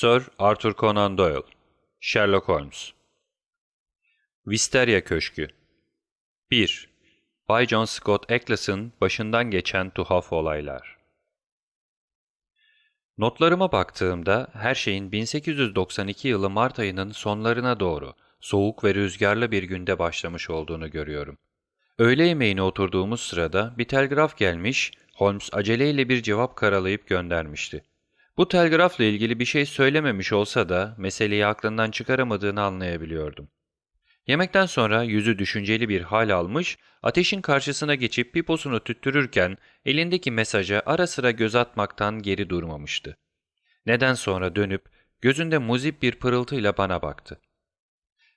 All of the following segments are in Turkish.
Sir Arthur Conan Doyle Sherlock Holmes Wisteria Köşkü 1. Bay John Scott Eccles'ın başından geçen tuhaf olaylar Notlarıma baktığımda her şeyin 1892 yılı Mart ayının sonlarına doğru soğuk ve rüzgarlı bir günde başlamış olduğunu görüyorum. Öğle yemeğine oturduğumuz sırada bir telgraf gelmiş, Holmes aceleyle bir cevap karalayıp göndermişti. Bu telgrafla ilgili bir şey söylememiş olsa da meseleyi aklından çıkaramadığını anlayabiliyordum. Yemekten sonra yüzü düşünceli bir hal almış, ateşin karşısına geçip piposunu tüttürürken elindeki mesaja ara sıra göz atmaktan geri durmamıştı. Neden sonra dönüp gözünde muzip bir pırıltıyla bana baktı.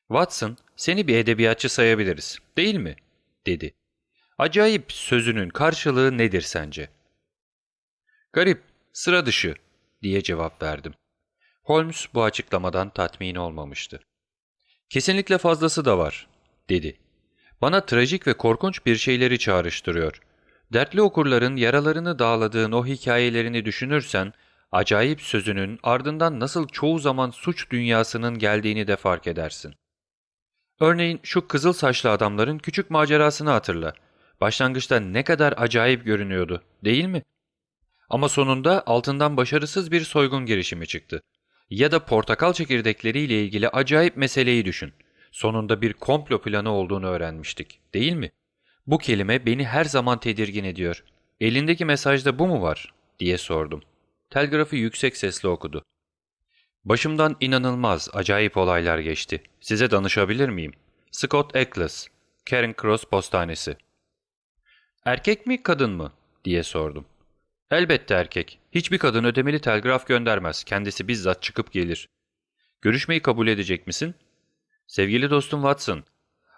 Watson, seni bir edebiyatçı sayabiliriz, değil mi? dedi. Acayip sözünün karşılığı nedir sence? Garip, sıra dışı diye cevap verdim. Holmes bu açıklamadan tatmin olmamıştı. Kesinlikle fazlası da var, dedi. Bana trajik ve korkunç bir şeyleri çağrıştırıyor. Dertli okurların yaralarını dağladığın o hikayelerini düşünürsen, acayip sözünün ardından nasıl çoğu zaman suç dünyasının geldiğini de fark edersin. Örneğin şu kızıl saçlı adamların küçük macerasını hatırla. Başlangıçta ne kadar acayip görünüyordu, değil mi? Ama sonunda altından başarısız bir soygun girişimi çıktı. Ya da portakal çekirdekleriyle ilgili acayip meseleyi düşün. Sonunda bir komplo planı olduğunu öğrenmiştik, değil mi? Bu kelime beni her zaman tedirgin ediyor. Elindeki mesajda bu mu var? diye sordum. Telgrafı yüksek sesle okudu. Başımdan inanılmaz, acayip olaylar geçti. Size danışabilir miyim? Scott Eccles, Karen Cross Postanesi. Erkek mi, kadın mı? diye sordum. Elbette erkek. Hiçbir kadın ödemeli telgraf göndermez. Kendisi bizzat çıkıp gelir. Görüşmeyi kabul edecek misin? Sevgili dostum Watson,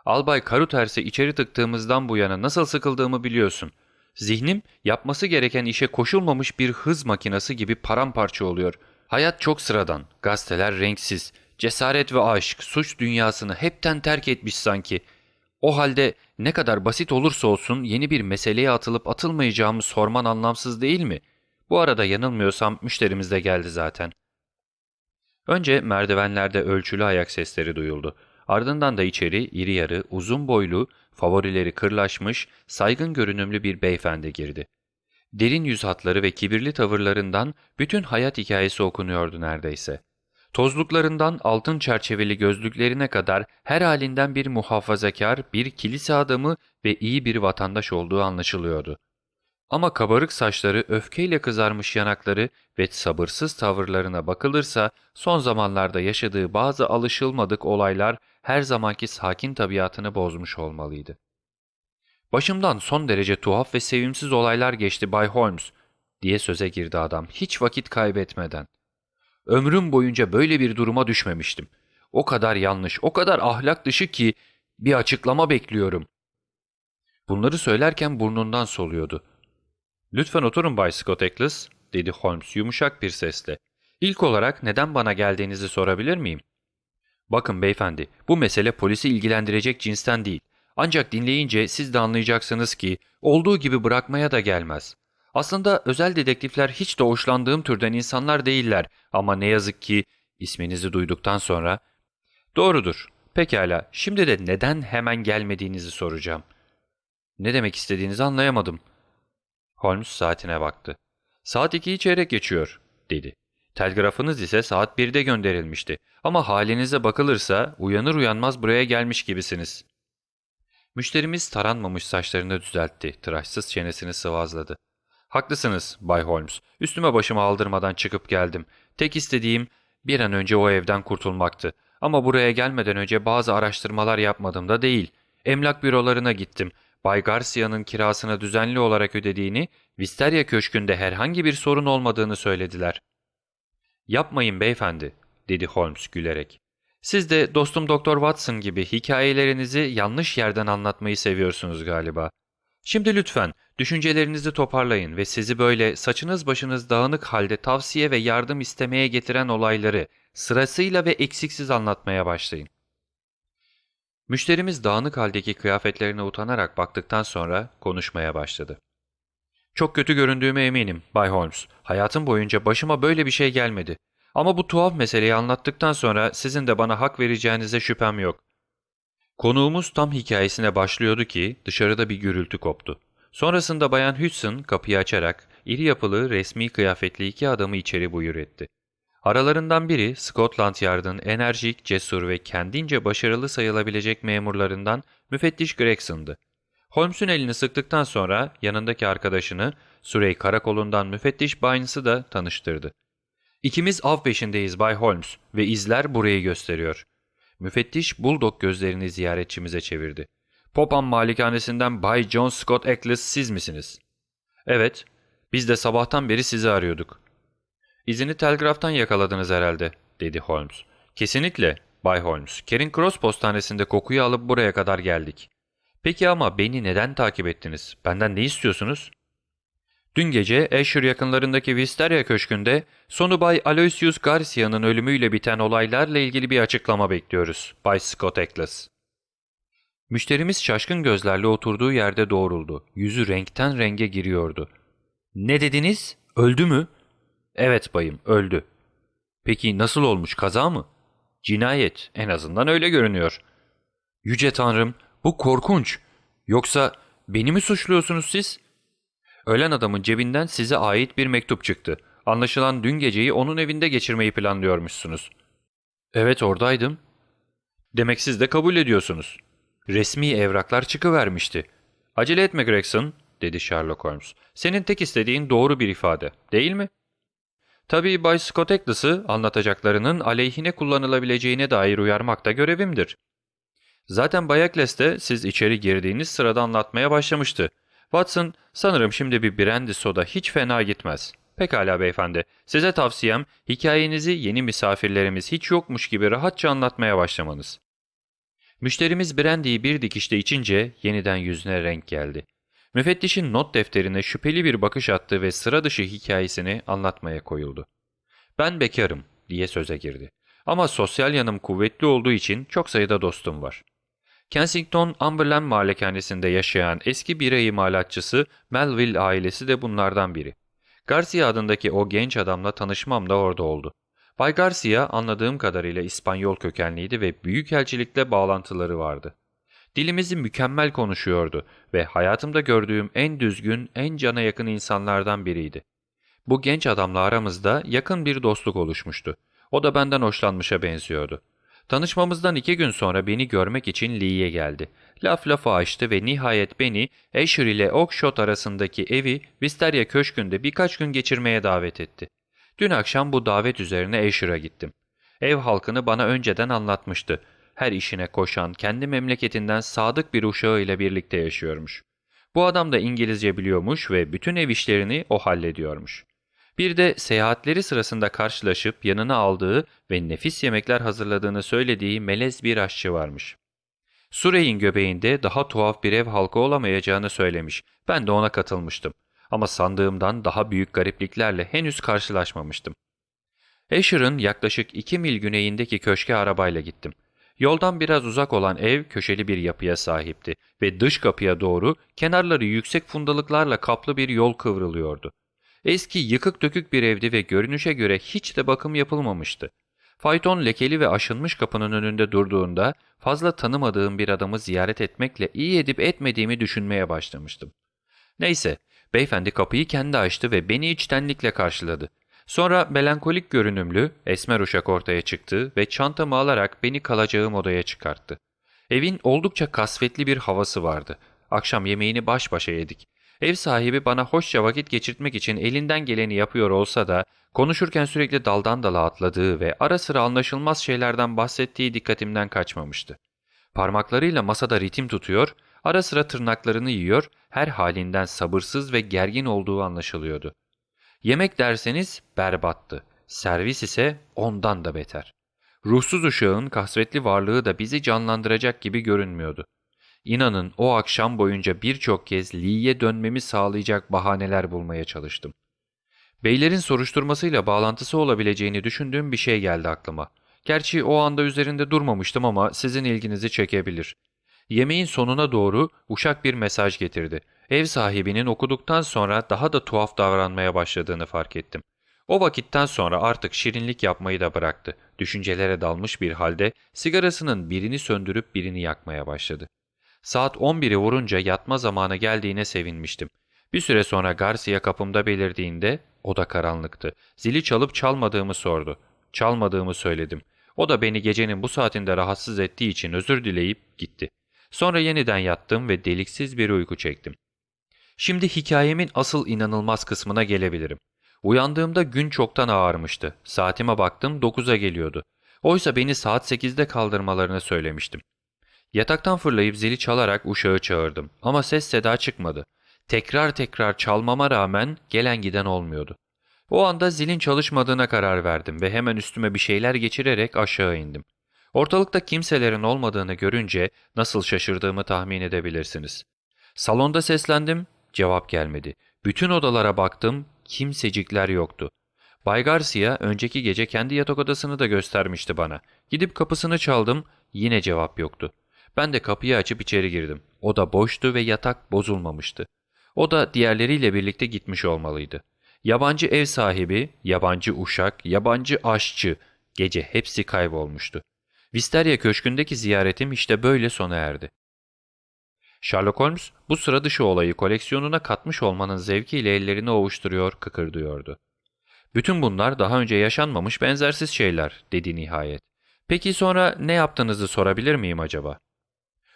Albay Karuters'e içeri tıktığımızdan bu yana nasıl sıkıldığımı biliyorsun. Zihnim yapması gereken işe koşulmamış bir hız makinesi gibi paramparça oluyor. Hayat çok sıradan, gazeteler renksiz, cesaret ve aşk, suç dünyasını hepten terk etmiş sanki. O halde ne kadar basit olursa olsun yeni bir meseleye atılıp atılmayacağımı sorman anlamsız değil mi? Bu arada yanılmıyorsam müşterimiz de geldi zaten. Önce merdivenlerde ölçülü ayak sesleri duyuldu. Ardından da içeri iri yarı, uzun boylu, favorileri kırlaşmış, saygın görünümlü bir beyefendi girdi. Derin yüz hatları ve kibirli tavırlarından bütün hayat hikayesi okunuyordu neredeyse. Tozluklarından altın çerçeveli gözlüklerine kadar her halinden bir muhafazakar, bir kilise adamı ve iyi bir vatandaş olduğu anlaşılıyordu. Ama kabarık saçları, öfkeyle kızarmış yanakları ve sabırsız tavırlarına bakılırsa son zamanlarda yaşadığı bazı alışılmadık olaylar her zamanki sakin tabiatını bozmuş olmalıydı. Başımdan son derece tuhaf ve sevimsiz olaylar geçti Bay Holmes diye söze girdi adam hiç vakit kaybetmeden. Ömrüm boyunca böyle bir duruma düşmemiştim. O kadar yanlış, o kadar ahlak dışı ki bir açıklama bekliyorum. Bunları söylerken burnundan soluyordu. ''Lütfen oturun Bay Scott Eccles'' dedi Holmes yumuşak bir sesle. ''İlk olarak neden bana geldiğinizi sorabilir miyim?'' ''Bakın beyefendi, bu mesele polisi ilgilendirecek cinsten değil. Ancak dinleyince siz de anlayacaksınız ki olduğu gibi bırakmaya da gelmez. Aslında özel dedektifler hiç de hoşlandığım türden insanlar değiller ama ne yazık ki isminizi duyduktan sonra... Doğrudur. Pekala, şimdi de neden hemen gelmediğinizi soracağım. Ne demek istediğinizi anlayamadım. Holmes saatine baktı. Saat ikiyi çeyrek geçiyor, dedi. Telgrafınız ise saat birde gönderilmişti. Ama halinize bakılırsa uyanır uyanmaz buraya gelmiş gibisiniz. Müşterimiz taranmamış saçlarını düzeltti, tıraşsız çenesini sıvazladı. Haklısınız Bay Holmes. Üstüme başımı aldırmadan çıkıp geldim. Tek istediğim bir an önce o evden kurtulmaktı. Ama buraya gelmeden önce bazı araştırmalar yapmadım da değil. Emlak bürolarına gittim. Bay Garcia'nın kirasını düzenli olarak ödediğini, Visteria Köşkü'nde herhangi bir sorun olmadığını söylediler. ''Yapmayın beyefendi.'' dedi Holmes gülerek. ''Siz de dostum Doktor Watson gibi hikayelerinizi yanlış yerden anlatmayı seviyorsunuz galiba. Şimdi lütfen düşüncelerinizi toparlayın ve sizi böyle saçınız başınız dağınık halde tavsiye ve yardım istemeye getiren olayları sırasıyla ve eksiksiz anlatmaya başlayın. Müşterimiz dağınık haldeki kıyafetlerine utanarak baktıktan sonra konuşmaya başladı. Çok kötü göründüğüme eminim Bay Holmes. Hayatım boyunca başıma böyle bir şey gelmedi. Ama bu tuhaf meseleyi anlattıktan sonra sizin de bana hak vereceğinize şüphem yok. Konuğumuz tam hikayesine başlıyordu ki dışarıda bir gürültü koptu. Sonrasında Bayan Hudson kapıyı açarak iri yapılı resmi kıyafetli iki adamı içeri buyur etti. Aralarından biri Scotland Yard'ın enerjik, cesur ve kendince başarılı sayılabilecek memurlarından müfettiş Gregson'dı. Holmes'un elini sıktıktan sonra yanındaki arkadaşını Surrey karakolundan müfettiş Bynes'ı da tanıştırdı. İkimiz av peşindeyiz Bay Holmes ve izler burayı gösteriyor. Müfettiş Bulldog gözlerini ziyaretçimize çevirdi. Popham malikanesinden Bay John Scott Eccles siz misiniz? Evet, biz de sabahtan beri sizi arıyorduk. İzini telgraftan yakaladınız herhalde, dedi Holmes. Kesinlikle, Bay Holmes. Kering Cross postanesinde kokuyu alıp buraya kadar geldik. Peki ama beni neden takip ettiniz? Benden ne istiyorsunuz? Dün gece Asher yakınlarındaki Wisteria Köşkü'nde sonu Bay Aloysius Garcia'nın ölümüyle biten olaylarla ilgili bir açıklama bekliyoruz, Bay Scott Eccles. Müşterimiz şaşkın gözlerle oturduğu yerde doğruldu. Yüzü renkten renge giriyordu. Ne dediniz? Öldü mü? Evet bayım, öldü. Peki nasıl olmuş, kaza mı? Cinayet, en azından öyle görünüyor. Yüce Tanrım, bu korkunç. Yoksa beni mi suçluyorsunuz siz? Ölen adamın cebinden size ait bir mektup çıktı. Anlaşılan dün geceyi onun evinde geçirmeyi planlıyormuşsunuz. Evet oradaydım. Demek siz de kabul ediyorsunuz. Resmi evraklar çıkıvermişti. Acele etme Gregson, dedi Sherlock Holmes. Senin tek istediğin doğru bir ifade, değil mi? Tabii Bay Scott Eccles'ı anlatacaklarının aleyhine kullanılabileceğine dair uyarmak da görevimdir. Zaten Bay Eccles de siz içeri girdiğiniz sırada anlatmaya başlamıştı. Watson, sanırım şimdi bir brandy soda hiç fena gitmez. Pekala beyefendi, size tavsiyem hikayenizi yeni misafirlerimiz hiç yokmuş gibi rahatça anlatmaya başlamanız. Müşterimiz brandy'yi bir dikişte içince yeniden yüzüne renk geldi. Müfettişin not defterine şüpheli bir bakış attı ve sıra dışı hikayesini anlatmaya koyuldu. Ben bekarım diye söze girdi. Ama sosyal yanım kuvvetli olduğu için çok sayıda dostum var. Kensington Umberland malikanesinde yaşayan eski bira imalatçısı Melville ailesi de bunlardan biri. Garcia adındaki o genç adamla tanışmam da orada oldu. Bay Garcia anladığım kadarıyla İspanyol kökenliydi ve büyükelçilikle bağlantıları vardı. Dilimizi mükemmel konuşuyordu ve hayatımda gördüğüm en düzgün, en cana yakın insanlardan biriydi. Bu genç adamla aramızda yakın bir dostluk oluşmuştu. O da benden hoşlanmışa benziyordu. Tanışmamızdan iki gün sonra beni görmek için Lee'ye geldi. Laf lafı açtı ve nihayet beni Asher ile Oakshott arasındaki evi Wisteria Köşkü'nde birkaç gün geçirmeye davet etti. Dün akşam bu davet üzerine Asher'a gittim. Ev halkını bana önceden anlatmıştı. Her işine koşan, kendi memleketinden sadık bir uşağı ile birlikte yaşıyormuş. Bu adam da İngilizce biliyormuş ve bütün ev işlerini o hallediyormuş. Bir de seyahatleri sırasında karşılaşıp yanına aldığı ve nefis yemekler hazırladığını söylediği melez bir aşçı varmış. Surey'in göbeğinde daha tuhaf bir ev halkı olamayacağını söylemiş. Ben de ona katılmıştım. Ama sandığımdan daha büyük garipliklerle henüz karşılaşmamıştım. Asher'ın yaklaşık iki mil güneyindeki köşke arabayla gittim. Yoldan biraz uzak olan ev köşeli bir yapıya sahipti ve dış kapıya doğru kenarları yüksek fundalıklarla kaplı bir yol kıvrılıyordu. Eski yıkık dökük bir evdi ve görünüşe göre hiç de bakım yapılmamıştı. Fayton lekeli ve aşınmış kapının önünde durduğunda fazla tanımadığım bir adamı ziyaret etmekle iyi edip etmediğimi düşünmeye başlamıştım. Neyse, beyefendi kapıyı kendi açtı ve beni içtenlikle karşıladı. Sonra melankolik görünümlü, esmer uşak ortaya çıktı ve çantamı alarak beni kalacağım odaya çıkarttı. Evin oldukça kasvetli bir havası vardı. Akşam yemeğini baş başa yedik. Ev sahibi bana hoşça vakit geçirtmek için elinden geleni yapıyor olsa da konuşurken sürekli daldan dala atladığı ve ara sıra anlaşılmaz şeylerden bahsettiği dikkatimden kaçmamıştı. Parmaklarıyla masada ritim tutuyor, ara sıra tırnaklarını yiyor, her halinden sabırsız ve gergin olduğu anlaşılıyordu. Yemek derseniz berbattı, servis ise ondan da beter. Ruhsuz uşağın kasvetli varlığı da bizi canlandıracak gibi görünmüyordu. İnanın o akşam boyunca birçok kez Lee'ye dönmemi sağlayacak bahaneler bulmaya çalıştım. Beylerin soruşturmasıyla bağlantısı olabileceğini düşündüğüm bir şey geldi aklıma. Gerçi o anda üzerinde durmamıştım ama sizin ilginizi çekebilir. Yemeğin sonuna doğru uşak bir mesaj getirdi. Ev sahibinin okuduktan sonra daha da tuhaf davranmaya başladığını fark ettim. O vakitten sonra artık şirinlik yapmayı da bıraktı. Düşüncelere dalmış bir halde sigarasının birini söndürüp birini yakmaya başladı. Saat 11'i vurunca yatma zamanı geldiğine sevinmiştim. Bir süre sonra Garcia kapımda belirdiğinde o da karanlıktı. Zili çalıp çalmadığımı sordu. Çalmadığımı söyledim. O da beni gecenin bu saatinde rahatsız ettiği için özür dileyip gitti. Sonra yeniden yattım ve deliksiz bir uyku çektim. Şimdi hikayemin asıl inanılmaz kısmına gelebilirim. Uyandığımda gün çoktan ağarmıştı. Saatime baktım 9'a geliyordu. Oysa beni saat 8'de kaldırmalarını söylemiştim. Yataktan fırlayıp zili çalarak uşağı çağırdım ama ses seda çıkmadı. Tekrar tekrar çalmama rağmen gelen giden olmuyordu. O anda zilin çalışmadığına karar verdim ve hemen üstüme bir şeyler geçirerek aşağı indim. Ortalıkta kimselerin olmadığını görünce nasıl şaşırdığımı tahmin edebilirsiniz. Salonda seslendim, cevap gelmedi. Bütün odalara baktım, kimsecikler yoktu. Bay Garcia önceki gece kendi yatak odasını da göstermişti bana. Gidip kapısını çaldım, yine cevap yoktu. Ben de kapıyı açıp içeri girdim. Oda boştu ve yatak bozulmamıştı. O da diğerleriyle birlikte gitmiş olmalıydı. Yabancı ev sahibi, yabancı uşak, yabancı aşçı, gece hepsi kaybolmuştu. Visteria Köşkü'ndeki ziyaretim işte böyle sona erdi. Sherlock Holmes bu sıra dışı olayı koleksiyonuna katmış olmanın zevkiyle ellerini ovuşturuyor, kıkırdıyordu. Bütün bunlar daha önce yaşanmamış benzersiz şeyler, dedi nihayet. Peki sonra ne yaptığınızı sorabilir miyim acaba?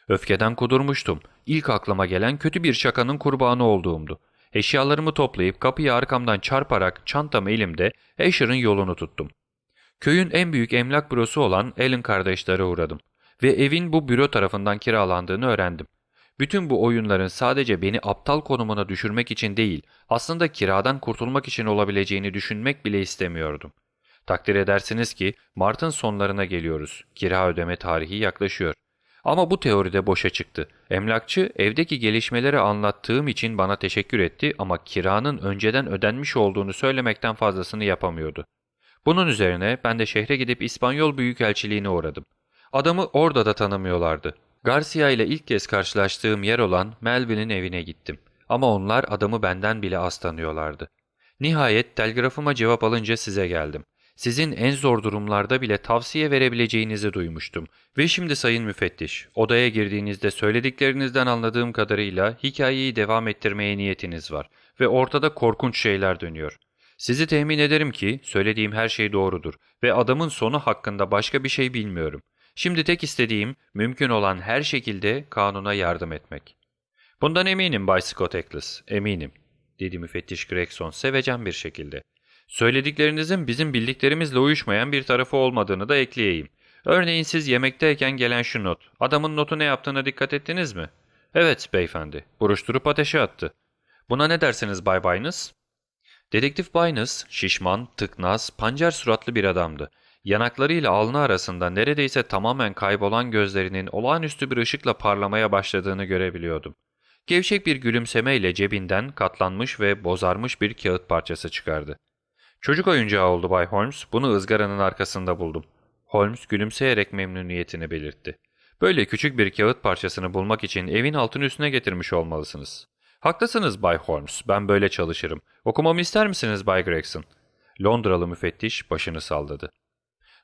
Öfkeden kudurmuştum. İlk aklıma gelen kötü bir şakanın kurbanı olduğumdu. Eşyalarımı toplayıp kapıyı arkamdan çarparak çantamı elimde Asher'ın yolunu tuttum. Köyün en büyük emlak bürosu olan Allen kardeşlere uğradım ve evin bu büro tarafından kiralandığını öğrendim. Bütün bu oyunların sadece beni aptal konumuna düşürmek için değil, aslında kiradan kurtulmak için olabileceğini düşünmek bile istemiyordum. Takdir edersiniz ki Mart'ın sonlarına geliyoruz. Kira ödeme tarihi yaklaşıyor. Ama bu teoride boşa çıktı. Emlakçı evdeki gelişmeleri anlattığım için bana teşekkür etti ama kiranın önceden ödenmiş olduğunu söylemekten fazlasını yapamıyordu. Bunun üzerine ben de şehre gidip İspanyol Büyükelçiliğine uğradım. Adamı orada da tanımıyorlardı. Garcia ile ilk kez karşılaştığım yer olan Melvin'in evine gittim. Ama onlar adamı benden bile az tanıyorlardı. Nihayet telgrafıma cevap alınca size geldim. Sizin en zor durumlarda bile tavsiye verebileceğinizi duymuştum. Ve şimdi sayın müfettiş, odaya girdiğinizde söylediklerinizden anladığım kadarıyla hikayeyi devam ettirmeye niyetiniz var. Ve ortada korkunç şeyler dönüyor. Sizi temin ederim ki söylediğim her şey doğrudur ve adamın sonu hakkında başka bir şey bilmiyorum. Şimdi tek istediğim mümkün olan her şekilde kanuna yardım etmek. Bundan eminim Bay Scott Eccles, eminim, dedi müfettiş Gregson sevecen bir şekilde. Söylediklerinizin bizim bildiklerimizle uyuşmayan bir tarafı olmadığını da ekleyeyim. Örneğin siz yemekteyken gelen şu not. Adamın notu ne yaptığına dikkat ettiniz mi? Evet beyefendi. Buruşturup ateşe attı. Buna ne dersiniz Bay Baynes? Dedektif Baynes, şişman, tıknaz, pancar suratlı bir adamdı. Yanaklarıyla alnı arasında neredeyse tamamen kaybolan gözlerinin olağanüstü bir ışıkla parlamaya başladığını görebiliyordum. Gevşek bir gülümsemeyle cebinden katlanmış ve bozarmış bir kağıt parçası çıkardı. Çocuk oyuncağı oldu Bay Holmes, bunu ızgaranın arkasında buldum. Holmes gülümseyerek memnuniyetini belirtti. Böyle küçük bir kağıt parçasını bulmak için evin altını üstüne getirmiş olmalısınız. Haklısınız Bay Holmes, ben böyle çalışırım. Okumamı ister misiniz Bay Gregson? Londralı müfettiş başını salladı.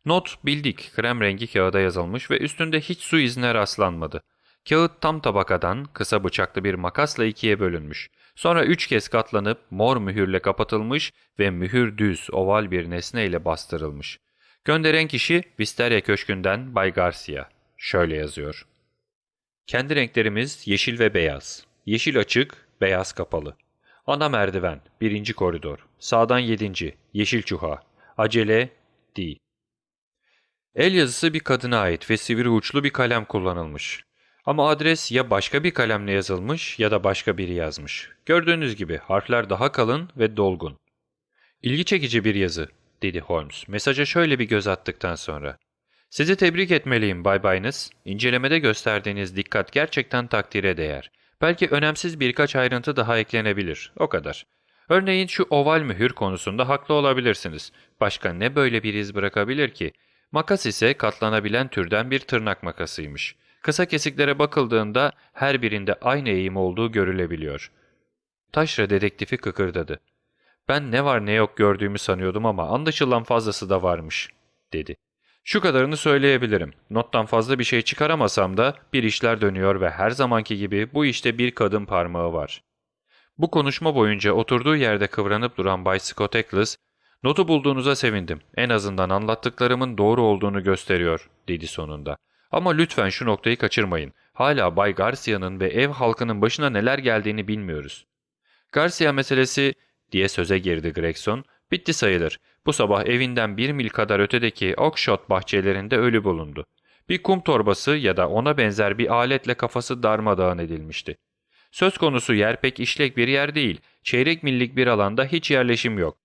Not bildik, krem rengi kağıda yazılmış ve üstünde hiç su izine rastlanmadı. Kağıt tam tabakadan kısa bıçaklı bir makasla ikiye bölünmüş. Sonra üç kez katlanıp mor mühürle kapatılmış ve mühür düz, oval bir nesneyle bastırılmış. Gönderen kişi Visteria Köşkü'nden Bay Garcia. Şöyle yazıyor. Kendi renklerimiz yeşil ve beyaz. Yeşil açık, beyaz kapalı. Ana merdiven, birinci koridor. Sağdan yedinci, yeşil çuha. Acele, değil. El yazısı bir kadına ait ve sivri uçlu bir kalem kullanılmış. Ama adres ya başka bir kalemle yazılmış ya da başka biri yazmış. Gördüğünüz gibi harfler daha kalın ve dolgun. İlgi çekici bir yazı, dedi Holmes mesaja şöyle bir göz attıktan sonra. Sizi tebrik etmeliyim Bay Baynes. İncelemede gösterdiğiniz dikkat gerçekten takdire değer. Belki önemsiz birkaç ayrıntı daha eklenebilir. O kadar. Örneğin şu oval mühür konusunda haklı olabilirsiniz. Başka ne böyle bir iz bırakabilir ki? Makas ise katlanabilen türden bir tırnak makasıymış. Kısa kesiklere bakıldığında her birinde aynı eğim olduğu görülebiliyor. Taşra dedektifi kıkırdadı. Ben ne var ne yok gördüğümü sanıyordum ama anlaşılan fazlası da varmış, dedi. Şu kadarını söyleyebilirim. Nottan fazla bir şey çıkaramasam da bir işler dönüyor ve her zamanki gibi bu işte bir kadın parmağı var. Bu konuşma boyunca oturduğu yerde kıvranıp duran Bay Scott Eccles, ''Notu bulduğunuza sevindim. En azından anlattıklarımın doğru olduğunu gösteriyor.'' dedi sonunda. ''Ama lütfen şu noktayı kaçırmayın. Hala Bay Garcia'nın ve ev halkının başına neler geldiğini bilmiyoruz.'' Garcia meselesi diye söze girdi Gregson. Bitti sayılır. Bu sabah evinden bir mil kadar ötedeki Oakshott bahçelerinde ölü bulundu. Bir kum torbası ya da ona benzer bir aletle kafası darmadağın edilmişti. Söz konusu yer pek işlek bir yer değil. Çeyrek millik bir alanda hiç yerleşim yok.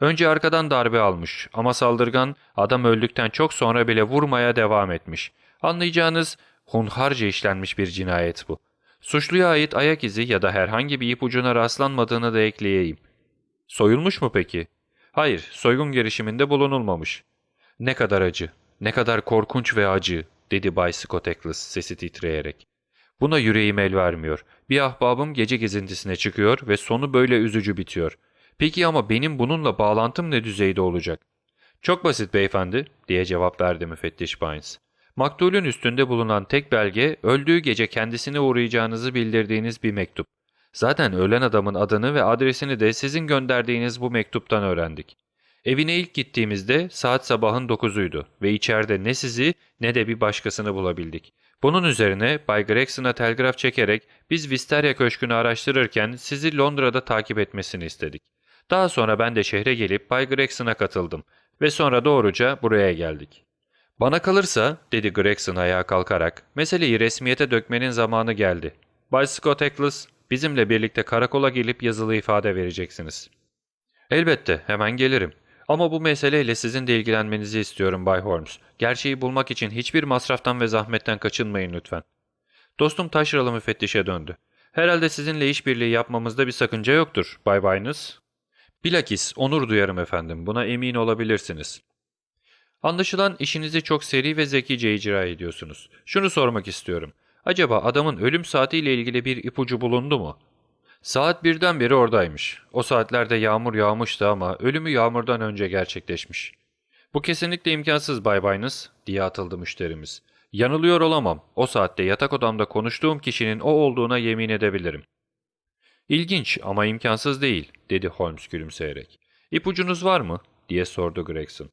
Önce arkadan darbe almış ama saldırgan adam öldükten çok sonra bile vurmaya devam etmiş. Anlayacağınız hunharca işlenmiş bir cinayet bu. Suçluya ait ayak izi ya da herhangi bir ipucuna rastlanmadığını da ekleyeyim. Soyulmuş mu peki? Hayır, soygun girişiminde bulunulmamış. Ne kadar acı, ne kadar korkunç ve acı, dedi Bay Scott Eccles sesi titreyerek. Buna yüreğim el vermiyor. Bir ahbabım gece gezintisine çıkıyor ve sonu böyle üzücü bitiyor. Peki ama benim bununla bağlantım ne düzeyde olacak? Çok basit beyefendi, diye cevap verdi müfettiş Bynes. Maktulün üstünde bulunan tek belge, öldüğü gece kendisine uğrayacağınızı bildirdiğiniz bir mektup. Zaten ölen adamın adını ve adresini de sizin gönderdiğiniz bu mektuptan öğrendik. Evine ilk gittiğimizde saat sabahın dokuzuydu ve içeride ne sizi ne de bir başkasını bulabildik. Bunun üzerine Bay Gregson'a telgraf çekerek biz Visteria Köşkü'nü araştırırken sizi Londra'da takip etmesini istedik. Daha sonra ben de şehre gelip Bay Gregson'a katıldım ve sonra doğruca buraya geldik. Bana kalırsa, dedi Gregson ayağa kalkarak, meseleyi resmiyete dökmenin zamanı geldi. Bay Scott Eccles, bizimle birlikte karakola gelip yazılı ifade vereceksiniz. Elbette, hemen gelirim. Ama bu meseleyle sizin de ilgilenmenizi istiyorum Bay Holmes. Gerçeği bulmak için hiçbir masraftan ve zahmetten kaçınmayın lütfen. Dostum taşralı müfettişe döndü. Herhalde sizinle işbirliği yapmamızda bir sakınca yoktur, Bay Baynes. Bilakis onur duyarım efendim, buna emin olabilirsiniz. Anlaşılan işinizi çok seri ve zekice icra ediyorsunuz. Şunu sormak istiyorum. Acaba adamın ölüm saatiyle ilgili bir ipucu bulundu mu? Saat birden beri oradaymış. O saatlerde yağmur yağmıştı ama ölümü yağmurdan önce gerçekleşmiş. Bu kesinlikle imkansız Bay Baynes, diye atıldı müşterimiz. Yanılıyor olamam. O saatte yatak odamda konuştuğum kişinin o olduğuna yemin edebilirim. İlginç ama imkansız değil, dedi Holmes gülümseyerek. İpucunuz var mı? diye sordu Gregson.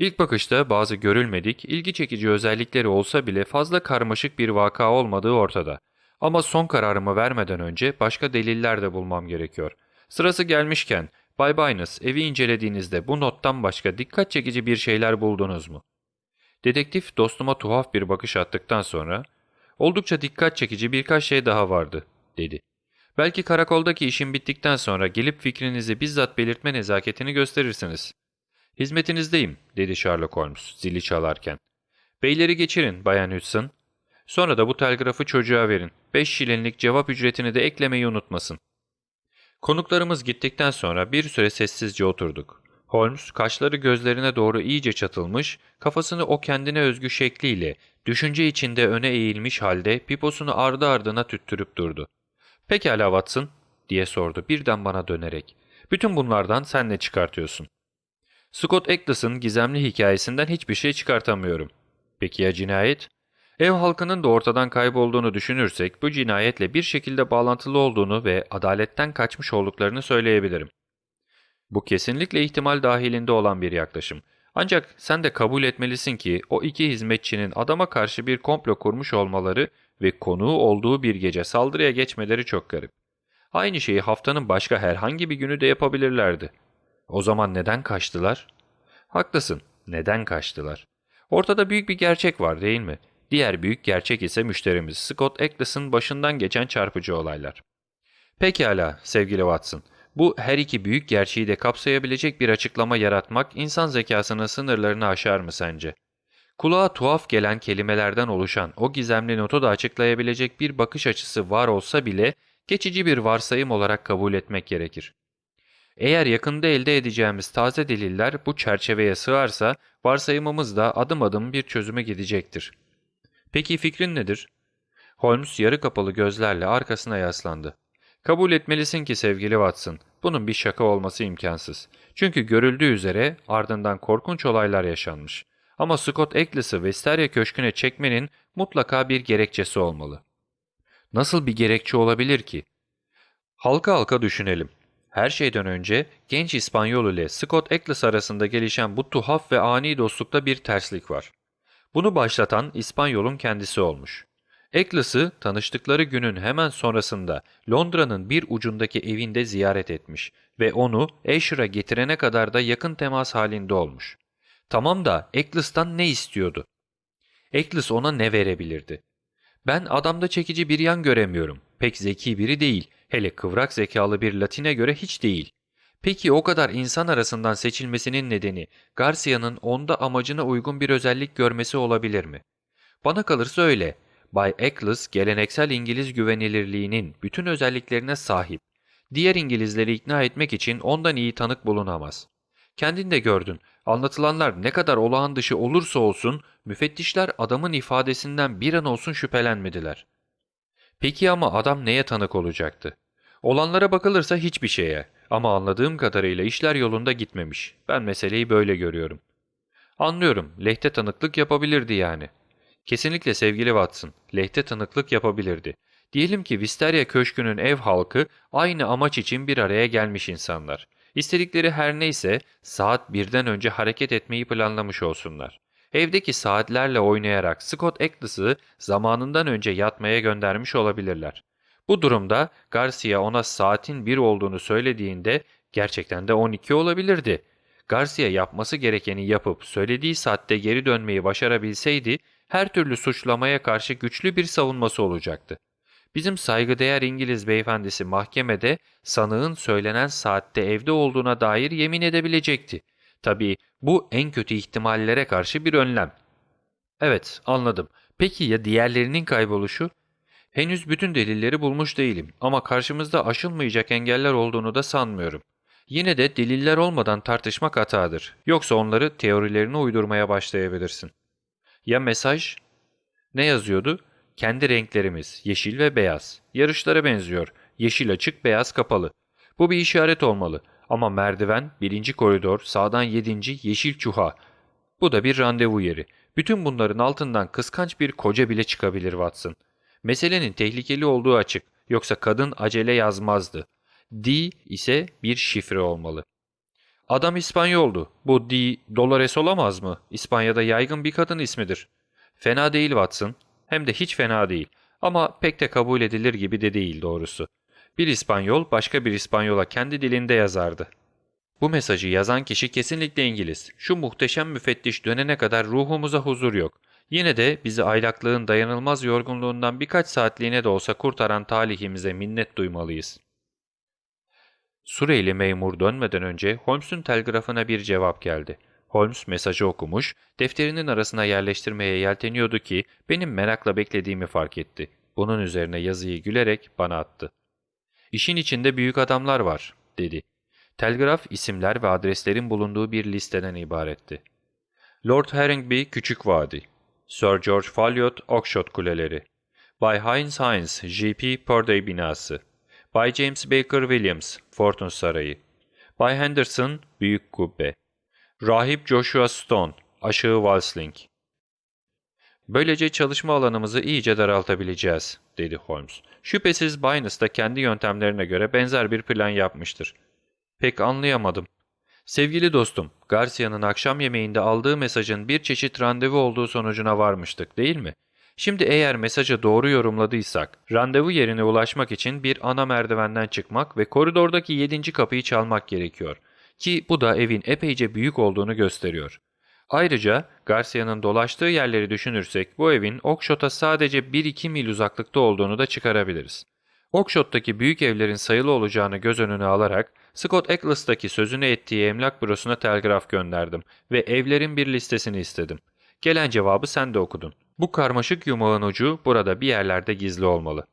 İlk bakışta bazı görülmedik, ilgi çekici özellikleri olsa bile fazla karmaşık bir vaka olmadığı ortada. Ama son kararımı vermeden önce başka deliller de bulmam gerekiyor. Sırası gelmişken, Bay Bynes evi incelediğinizde bu nottan başka dikkat çekici bir şeyler buldunuz mu? Dedektif dostuma tuhaf bir bakış attıktan sonra, oldukça dikkat çekici birkaç şey daha vardı, dedi. Belki karakoldaki işim bittikten sonra gelip fikrinizi bizzat belirtme nezaketini gösterirsiniz. Hizmetinizdeyim, dedi Sherlock Holmes zili çalarken. Beyleri geçirin, Bayan Hudson. Sonra da bu telgrafı çocuğa verin. Beş şilinlik cevap ücretini de eklemeyi unutmasın. Konuklarımız gittikten sonra bir süre sessizce oturduk. Holmes, kaşları gözlerine doğru iyice çatılmış, kafasını o kendine özgü şekliyle, düşünce içinde öne eğilmiş halde piposunu ardı ardına tüttürüp durdu. ''Pekala Watson'' diye sordu birden bana dönerek. ''Bütün bunlardan sen ne çıkartıyorsun?'' Scott Eccles'ın gizemli hikayesinden hiçbir şey çıkartamıyorum. Peki ya cinayet? Ev halkının da ortadan kaybolduğunu düşünürsek bu cinayetle bir şekilde bağlantılı olduğunu ve adaletten kaçmış olduklarını söyleyebilirim. Bu kesinlikle ihtimal dahilinde olan bir yaklaşım. Ancak sen de kabul etmelisin ki o iki hizmetçinin adama karşı bir komplo kurmuş olmaları ve konuğu olduğu bir gece saldırıya geçmeleri çok garip. Aynı şeyi haftanın başka herhangi bir günü de yapabilirlerdi. O zaman neden kaçtılar? Haklısın. Neden kaçtılar? Ortada büyük bir gerçek var değil mi? Diğer büyük gerçek ise müşterimiz Scott Eccles'ın başından geçen çarpıcı olaylar. Pekala sevgili Watson. Bu her iki büyük gerçeği de kapsayabilecek bir açıklama yaratmak insan zekasının sınırlarını aşar mı sence? Kulağa tuhaf gelen kelimelerden oluşan o gizemli notu da açıklayabilecek bir bakış açısı var olsa bile geçici bir varsayım olarak kabul etmek gerekir. Eğer yakında elde edeceğimiz taze deliller bu çerçeveye sığarsa varsayımımız da adım adım bir çözüme gidecektir. Peki fikrin nedir? Holmes yarı kapalı gözlerle arkasına yaslandı. Kabul etmelisin ki sevgili Watson, Bunun bir şaka olması imkansız. Çünkü görüldüğü üzere ardından korkunç olaylar yaşanmış. Ama Scott Eccles'ı Vestaria Köşkü'ne çekmenin mutlaka bir gerekçesi olmalı. Nasıl bir gerekçe olabilir ki? Halka halka düşünelim. Her şeyden önce genç İspanyol ile Scott Eccles arasında gelişen bu tuhaf ve ani dostlukta bir terslik var. Bunu başlatan İspanyol'un kendisi olmuş. Eccles'ı tanıştıkları günün hemen sonrasında Londra'nın bir ucundaki evinde ziyaret etmiş ve onu Asher'a getirene kadar da yakın temas halinde olmuş. Tamam da Eccles'tan ne istiyordu? Eccles ona ne verebilirdi? Ben adamda çekici bir yan göremiyorum. Pek zeki biri değil. Hele kıvrak zekalı bir Latine göre hiç değil. Peki o kadar insan arasından seçilmesinin nedeni Garcia'nın onda amacına uygun bir özellik görmesi olabilir mi? Bana kalırsa öyle. Bay Eccles geleneksel İngiliz güvenilirliğinin bütün özelliklerine sahip. Diğer İngilizleri ikna etmek için ondan iyi tanık bulunamaz. Kendin de gördün. Anlatılanlar ne kadar olağan dışı olursa olsun müfettişler adamın ifadesinden bir an olsun şüphelenmediler. Peki ama adam neye tanık olacaktı? Olanlara bakılırsa hiçbir şeye ama anladığım kadarıyla işler yolunda gitmemiş. Ben meseleyi böyle görüyorum. Anlıyorum, lehte tanıklık yapabilirdi yani. Kesinlikle sevgili Watson, lehte tanıklık yapabilirdi. Diyelim ki Visteria Köşkü'nün ev halkı aynı amaç için bir araya gelmiş insanlar. İstedikleri her neyse saat birden önce hareket etmeyi planlamış olsunlar. Evdeki saatlerle oynayarak Scott Eccles'ı zamanından önce yatmaya göndermiş olabilirler. Bu durumda Garcia ona saatin bir olduğunu söylediğinde gerçekten de 12 olabilirdi. Garcia yapması gerekeni yapıp söylediği saatte geri dönmeyi başarabilseydi her türlü suçlamaya karşı güçlü bir savunması olacaktı. Bizim saygıdeğer İngiliz beyefendisi mahkemede sanığın söylenen saatte evde olduğuna dair yemin edebilecekti. Tabii bu en kötü ihtimallere karşı bir önlem. Evet, anladım. Peki ya diğerlerinin kayboluşu? Henüz bütün delilleri bulmuş değilim ama karşımızda aşılmayacak engeller olduğunu da sanmıyorum. Yine de deliller olmadan tartışmak hatadır. Yoksa onları teorilerine uydurmaya başlayabilirsin. Ya mesaj? Ne yazıyordu? Kendi renklerimiz, yeşil ve beyaz. Yarışlara benziyor. Yeşil açık, beyaz kapalı. Bu bir işaret olmalı. Ama merdiven, birinci koridor, sağdan yedinci, yeşil çuha. Bu da bir randevu yeri. Bütün bunların altından kıskanç bir koca bile çıkabilir Watson. Meselenin tehlikeli olduğu açık. Yoksa kadın acele yazmazdı. D ise bir şifre olmalı. Adam İspanyoldu. Bu D Dolores olamaz mı? İspanya'da yaygın bir kadın ismidir. Fena değil Watson. Hem de hiç fena değil. Ama pek de kabul edilir gibi de değil doğrusu. Bir İspanyol başka bir İspanyola kendi dilinde yazardı. Bu mesajı yazan kişi kesinlikle İngiliz. Şu muhteşem müfettiş dönene kadar ruhumuza huzur yok. Yine de bizi aylaklığın dayanılmaz yorgunluğundan birkaç saatliğine de olsa kurtaran talihimize minnet duymalıyız. Sureyli memur dönmeden önce Holmes'un telgrafına bir cevap geldi. Holmes mesajı okumuş, defterinin arasına yerleştirmeye yelteniyordu ki benim merakla beklediğimi fark etti. Bunun üzerine yazıyı gülerek bana attı. İşin içinde büyük adamlar var, dedi. Telgraf isimler ve adreslerin bulunduğu bir listeden ibaretti. Lord Haringby Küçük Vadi, Sir George Folliot Oxshott Kuleleri, Bay Heinz Heinz J.P. Purday Binası, Bay James Baker Williams Fortun Sarayı, Bay Henderson Büyük Kubbe, Rahip Joshua Stone Aşağı Walsling. Böylece çalışma alanımızı iyice daraltabileceğiz, dedi Holmes. Şüphesiz Bynes da kendi yöntemlerine göre benzer bir plan yapmıştır. Pek anlayamadım. Sevgili dostum, Garcia'nın akşam yemeğinde aldığı mesajın bir çeşit randevu olduğu sonucuna varmıştık değil mi? Şimdi eğer mesajı doğru yorumladıysak, randevu yerine ulaşmak için bir ana merdivenden çıkmak ve koridordaki yedinci kapıyı çalmak gerekiyor. Ki bu da evin epeyce büyük olduğunu gösteriyor. Ayrıca Garcia'nın dolaştığı yerleri düşünürsek bu evin Oakshot'a sadece 1-2 mil uzaklıkta olduğunu da çıkarabiliriz. Oakshot'taki büyük evlerin sayılı olacağını göz önüne alarak Scott Eccles'taki sözünü ettiği emlak bürosuna telgraf gönderdim ve evlerin bir listesini istedim. Gelen cevabı sen de okudun. Bu karmaşık yumağın ucu burada bir yerlerde gizli olmalı.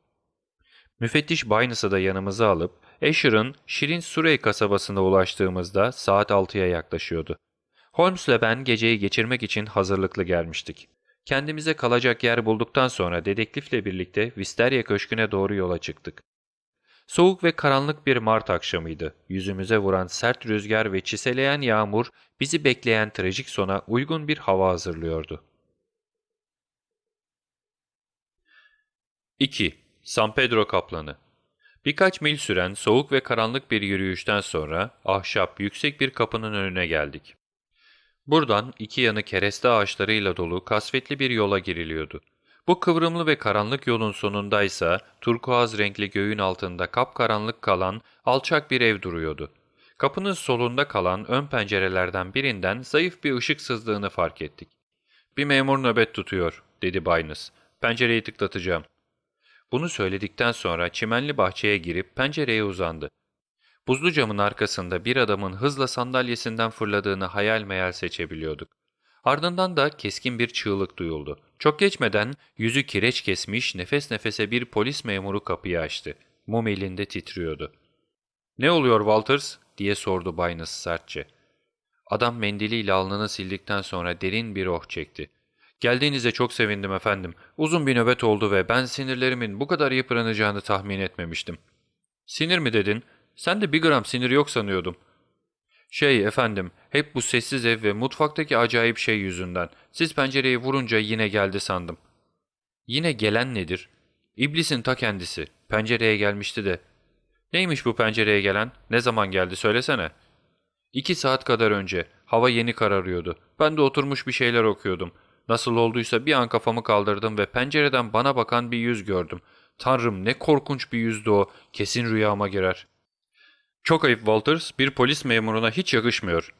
Müfettiş Bynes'ı da yanımıza alıp Asher'ın Şirin Surrey kasabasına ulaştığımızda saat 6'ya yaklaşıyordu. Holmes'le ben geceyi geçirmek için hazırlıklı gelmiştik. Kendimize kalacak yer bulduktan sonra dedektifle birlikte Visteria Köşkü'ne doğru yola çıktık. Soğuk ve karanlık bir Mart akşamıydı. Yüzümüze vuran sert rüzgar ve çiseleyen yağmur bizi bekleyen trajik sona uygun bir hava hazırlıyordu. 2. San Pedro Kaplanı Birkaç mil süren soğuk ve karanlık bir yürüyüşten sonra ahşap yüksek bir kapının önüne geldik. Buradan iki yanı kereste ağaçlarıyla dolu kasvetli bir yola giriliyordu. Bu kıvrımlı ve karanlık yolun sonundaysa turkuaz renkli göğün altında kapkaranlık kalan alçak bir ev duruyordu. Kapının solunda kalan ön pencerelerden birinden zayıf bir ışık sızdığını fark ettik. ''Bir memur nöbet tutuyor.'' dedi Baynes. ''Pencereyi tıklatacağım.'' Bunu söyledikten sonra çimenli bahçeye girip pencereye uzandı. Buzlu camın arkasında bir adamın hızla sandalyesinden fırladığını hayal meyal seçebiliyorduk. Ardından da keskin bir çığlık duyuldu. Çok geçmeden yüzü kireç kesmiş nefes nefese bir polis memuru kapıyı açtı. Mum elinde titriyordu. ''Ne oluyor Walters?'' diye sordu Baynes sertçe. Adam mendiliyle alnını sildikten sonra derin bir oh çekti. ''Geldiğinize çok sevindim efendim. Uzun bir nöbet oldu ve ben sinirlerimin bu kadar yıpranacağını tahmin etmemiştim.'' ''Sinir mi dedin? Sen de bir gram sinir yok sanıyordum.'' ''Şey efendim, hep bu sessiz ev ve mutfaktaki acayip şey yüzünden. Siz pencereyi vurunca yine geldi sandım.'' ''Yine gelen nedir?'' ''İblisin ta kendisi. Pencereye gelmişti de.'' ''Neymiş bu pencereye gelen? Ne zaman geldi söylesene.'' ''İki saat kadar önce. Hava yeni kararıyordu. Ben de oturmuş bir şeyler okuyordum. Nasıl olduysa bir an kafamı kaldırdım ve pencereden bana bakan bir yüz gördüm. Tanrım ne korkunç bir yüzdü o. Kesin rüyama girer.'' ''Çok ayıp Walters, bir polis memuruna hiç yakışmıyor.''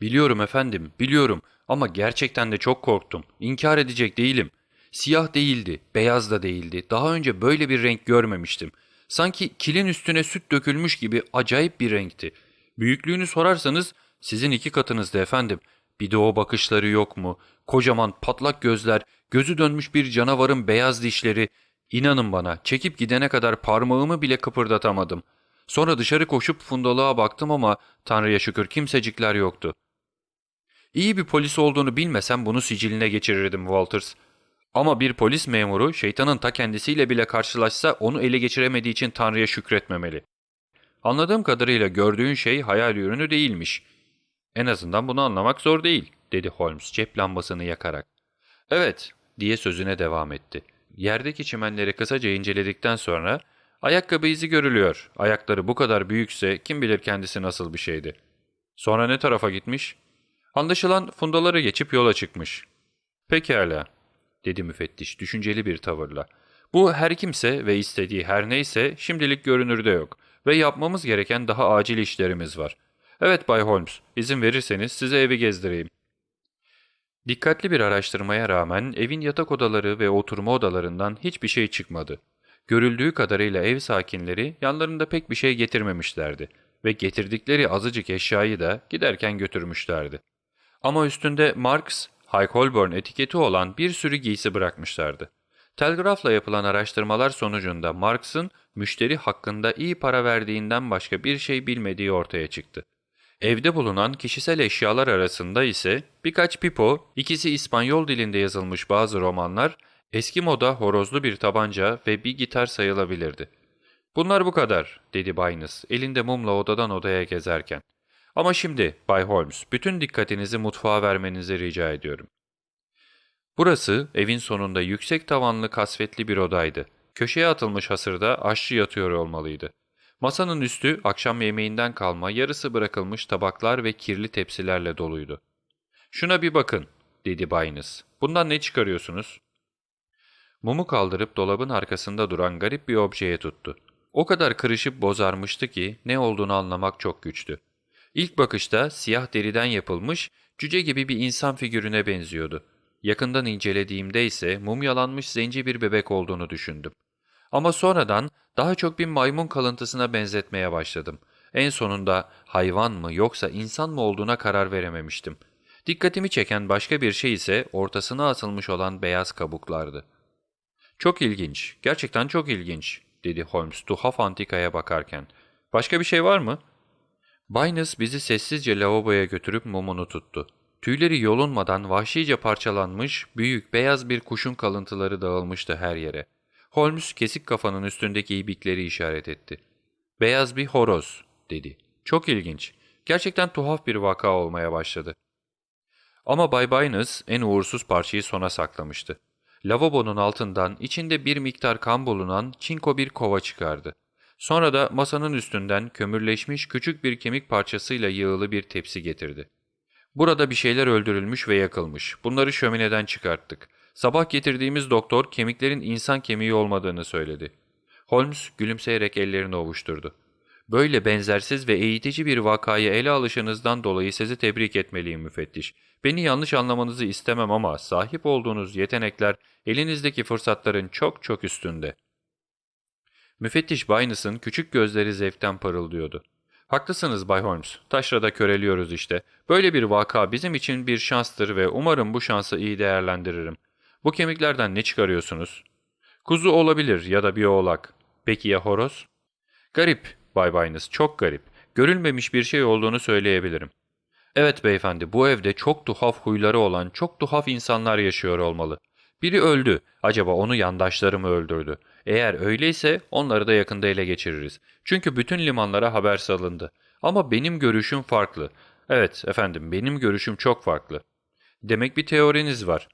''Biliyorum efendim, biliyorum ama gerçekten de çok korktum. İnkar edecek değilim. Siyah değildi, beyaz da değildi. Daha önce böyle bir renk görmemiştim. Sanki kilin üstüne süt dökülmüş gibi acayip bir renkti. Büyüklüğünü sorarsanız sizin iki katınızdı efendim. Bir de o bakışları yok mu? Kocaman patlak gözler, gözü dönmüş bir canavarın beyaz dişleri. İnanın bana, çekip gidene kadar parmağımı bile kıpırdatamadım.'' Sonra dışarı koşup fundalığa baktım ama Tanrı'ya şükür kimsecikler yoktu. İyi bir polis olduğunu bilmesem bunu siciline geçirirdim Walters. Ama bir polis memuru şeytanın ta kendisiyle bile karşılaşsa onu ele geçiremediği için Tanrı'ya şükretmemeli. Anladığım kadarıyla gördüğün şey hayal ürünü değilmiş. En azından bunu anlamak zor değil, dedi Holmes cep lambasını yakarak. Evet, diye sözüne devam etti. Yerdeki çimenleri kısaca inceledikten sonra Ayakkabı izi görülüyor. Ayakları bu kadar büyükse kim bilir kendisi nasıl bir şeydi. Sonra ne tarafa gitmiş? Anlaşılan fundaları geçip yola çıkmış. Pekala, dedi müfettiş düşünceli bir tavırla. Bu her kimse ve istediği her neyse şimdilik görünürde yok ve yapmamız gereken daha acil işlerimiz var. Evet Bay Holmes, izin verirseniz size evi gezdireyim. Dikkatli bir araştırmaya rağmen evin yatak odaları ve oturma odalarından hiçbir şey çıkmadı. Görüldüğü kadarıyla ev sakinleri yanlarında pek bir şey getirmemişlerdi ve getirdikleri azıcık eşyayı da giderken götürmüşlerdi. Ama üstünde Marx, High Holborn etiketi olan bir sürü giysi bırakmışlardı. Telgrafla yapılan araştırmalar sonucunda Marx'ın müşteri hakkında iyi para verdiğinden başka bir şey bilmediği ortaya çıktı. Evde bulunan kişisel eşyalar arasında ise birkaç pipo, ikisi İspanyol dilinde yazılmış bazı romanlar Eski moda horozlu bir tabanca ve bir gitar sayılabilirdi. ''Bunlar bu kadar.'' dedi Baynes, elinde mumla odadan odaya gezerken. ''Ama şimdi Bay Holmes, bütün dikkatinizi mutfağa vermenizi rica ediyorum.'' Burası evin sonunda yüksek tavanlı kasvetli bir odaydı. Köşeye atılmış hasırda aşçı yatıyor olmalıydı. Masanın üstü akşam yemeğinden kalma yarısı bırakılmış tabaklar ve kirli tepsilerle doluydu. ''Şuna bir bakın.'' dedi Baynes. ''Bundan ne çıkarıyorsunuz?'' Mumu kaldırıp dolabın arkasında duran garip bir objeye tuttu. O kadar kırışıp bozarmıştı ki ne olduğunu anlamak çok güçtü. İlk bakışta siyah deriden yapılmış, cüce gibi bir insan figürüne benziyordu. Yakından incelediğimde ise mumyalanmış zenci bir bebek olduğunu düşündüm. Ama sonradan daha çok bir maymun kalıntısına benzetmeye başladım. En sonunda hayvan mı yoksa insan mı olduğuna karar verememiştim. Dikkatimi çeken başka bir şey ise ortasına asılmış olan beyaz kabuklardı. ''Çok ilginç, gerçekten çok ilginç.'' dedi Holmes tuhaf antikaya bakarken. ''Başka bir şey var mı?'' Baynes bizi sessizce lavaboya götürüp mumunu tuttu. Tüyleri yolunmadan vahşice parçalanmış, büyük beyaz bir kuşun kalıntıları dağılmıştı her yere. Holmes kesik kafanın üstündeki ibikleri işaret etti. Beyaz bir horoz, dedi. Çok ilginç. Gerçekten tuhaf bir vaka olmaya başladı. Ama Bay Baynes en uğursuz parçayı sona saklamıştı. Lavabonun altından içinde bir miktar kan bulunan çinko bir kova çıkardı. Sonra da masanın üstünden kömürleşmiş küçük bir kemik parçasıyla yığılı bir tepsi getirdi. Burada bir şeyler öldürülmüş ve yakılmış. Bunları şömineden çıkarttık. Sabah getirdiğimiz doktor kemiklerin insan kemiği olmadığını söyledi. Holmes gülümseyerek ellerini ovuşturdu. Böyle benzersiz ve eğitici bir vakayı ele alışınızdan dolayı sizi tebrik etmeliyim müfettiş. Beni yanlış anlamanızı istemem ama sahip olduğunuz yetenekler elinizdeki fırsatların çok çok üstünde. Müfettiş Baynes'ın küçük gözleri zevkten parıldıyordu. Haklısınız Bay Holmes. Taşrada köreliyoruz işte. Böyle bir vaka bizim için bir şanstır ve umarım bu şansı iyi değerlendiririm. Bu kemiklerden ne çıkarıyorsunuz? Kuzu olabilir ya da bir oğlak. Peki ya horoz? Garip Bay Baynes, çok garip. Görülmemiş bir şey olduğunu söyleyebilirim. Evet beyefendi, bu evde çok tuhaf huyları olan çok tuhaf insanlar yaşıyor olmalı. Biri öldü. Acaba onu yandaşları mı öldürdü? Eğer öyleyse onları da yakında ele geçiririz. Çünkü bütün limanlara haber salındı. Ama benim görüşüm farklı. Evet efendim, benim görüşüm çok farklı. Demek bir teoriniz var.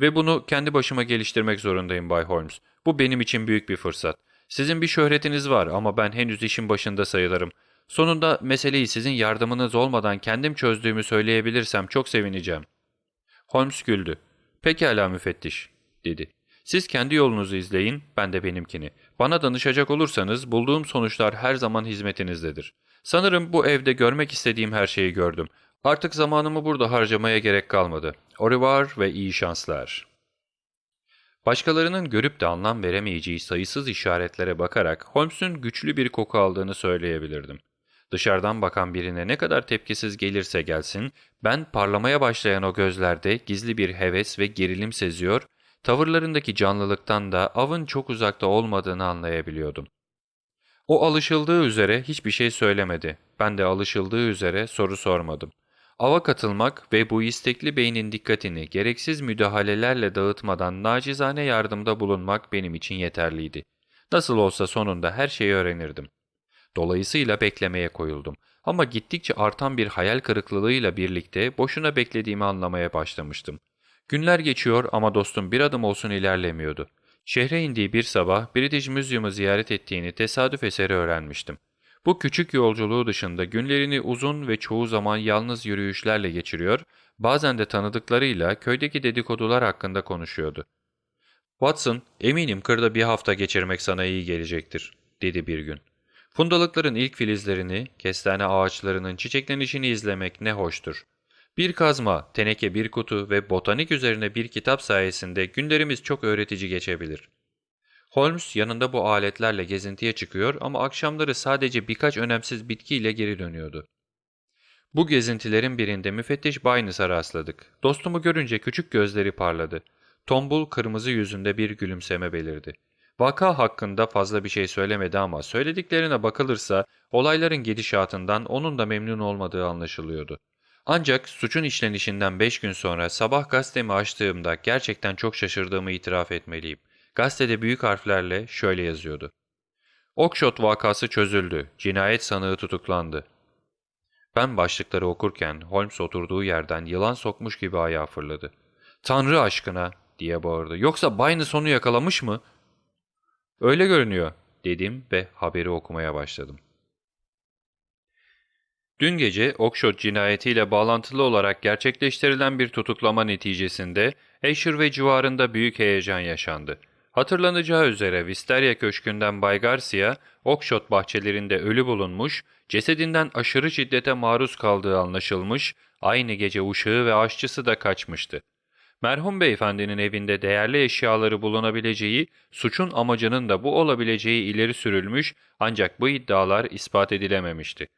Ve bunu kendi başıma geliştirmek zorundayım Bay Holmes. Bu benim için büyük bir fırsat. Sizin bir şöhretiniz var ama ben henüz işin başında sayılırım. Sonunda meseleyi sizin yardımınız olmadan kendim çözdüğümü söyleyebilirsem çok sevineceğim. Holmes güldü. Pekala müfettiş, dedi. Siz kendi yolunuzu izleyin, ben de benimkini. Bana danışacak olursanız bulduğum sonuçlar her zaman hizmetinizdedir. Sanırım bu evde görmek istediğim her şeyi gördüm. Artık zamanımı burada harcamaya gerek kalmadı. Au revoir ve iyi şanslar. Başkalarının görüp de anlam veremeyeceği sayısız işaretlere bakarak Holmes'un güçlü bir koku aldığını söyleyebilirdim. Dışarıdan bakan birine ne kadar tepkisiz gelirse gelsin, ben parlamaya başlayan o gözlerde gizli bir heves ve gerilim seziyor, tavırlarındaki canlılıktan da avın çok uzakta olmadığını anlayabiliyordum. O alışıldığı üzere hiçbir şey söylemedi. Ben de alışıldığı üzere soru sormadım. Ava katılmak ve bu istekli beynin dikkatini gereksiz müdahalelerle dağıtmadan nacizane yardımda bulunmak benim için yeterliydi. Nasıl olsa sonunda her şeyi öğrenirdim. Dolayısıyla beklemeye koyuldum. Ama gittikçe artan bir hayal kırıklığıyla birlikte boşuna beklediğimi anlamaya başlamıştım. Günler geçiyor ama dostum bir adım olsun ilerlemiyordu. Şehre indiği bir sabah British Museum'u ziyaret ettiğini tesadüf eseri öğrenmiştim. Bu küçük yolculuğu dışında günlerini uzun ve çoğu zaman yalnız yürüyüşlerle geçiriyor, bazen de tanıdıklarıyla köydeki dedikodular hakkında konuşuyordu. Watson, eminim kırda bir hafta geçirmek sana iyi gelecektir, dedi bir gün. Fundalıkların ilk filizlerini, kestane ağaçlarının çiçeklenişini izlemek ne hoştur. Bir kazma, teneke bir kutu ve botanik üzerine bir kitap sayesinde günlerimiz çok öğretici geçebilir. Holmes yanında bu aletlerle gezintiye çıkıyor ama akşamları sadece birkaç önemsiz bitkiyle geri dönüyordu. Bu gezintilerin birinde müfettiş Baynes'a rastladık. Dostumu görünce küçük gözleri parladı. Tombul kırmızı yüzünde bir gülümseme belirdi. Vaka hakkında fazla bir şey söylemedi ama söylediklerine bakılırsa olayların gidişatından onun da memnun olmadığı anlaşılıyordu. Ancak suçun işlenişinden 5 gün sonra sabah gazetemi açtığımda gerçekten çok şaşırdığımı itiraf etmeliyim. Gazetede büyük harflerle şöyle yazıyordu. Okshot vakası çözüldü. Cinayet sanığı tutuklandı. Ben başlıkları okurken Holmes oturduğu yerden yılan sokmuş gibi ayağa fırladı. ''Tanrı aşkına!'' diye bağırdı. ''Yoksa Baynes onu yakalamış mı?'' ''Öyle görünüyor.'' dedim ve haberi okumaya başladım. Dün gece Okshot cinayetiyle bağlantılı olarak gerçekleştirilen bir tutuklama neticesinde Asher ve civarında büyük heyecan yaşandı. Hatırlanacağı üzere Visteria Köşkü'nden Bay Garcia, Okshot bahçelerinde ölü bulunmuş, cesedinden aşırı şiddete maruz kaldığı anlaşılmış, aynı gece uşağı ve aşçısı da kaçmıştı. Merhum beyefendinin evinde değerli eşyaları bulunabileceği, suçun amacının da bu olabileceği ileri sürülmüş ancak bu iddialar ispat edilememişti.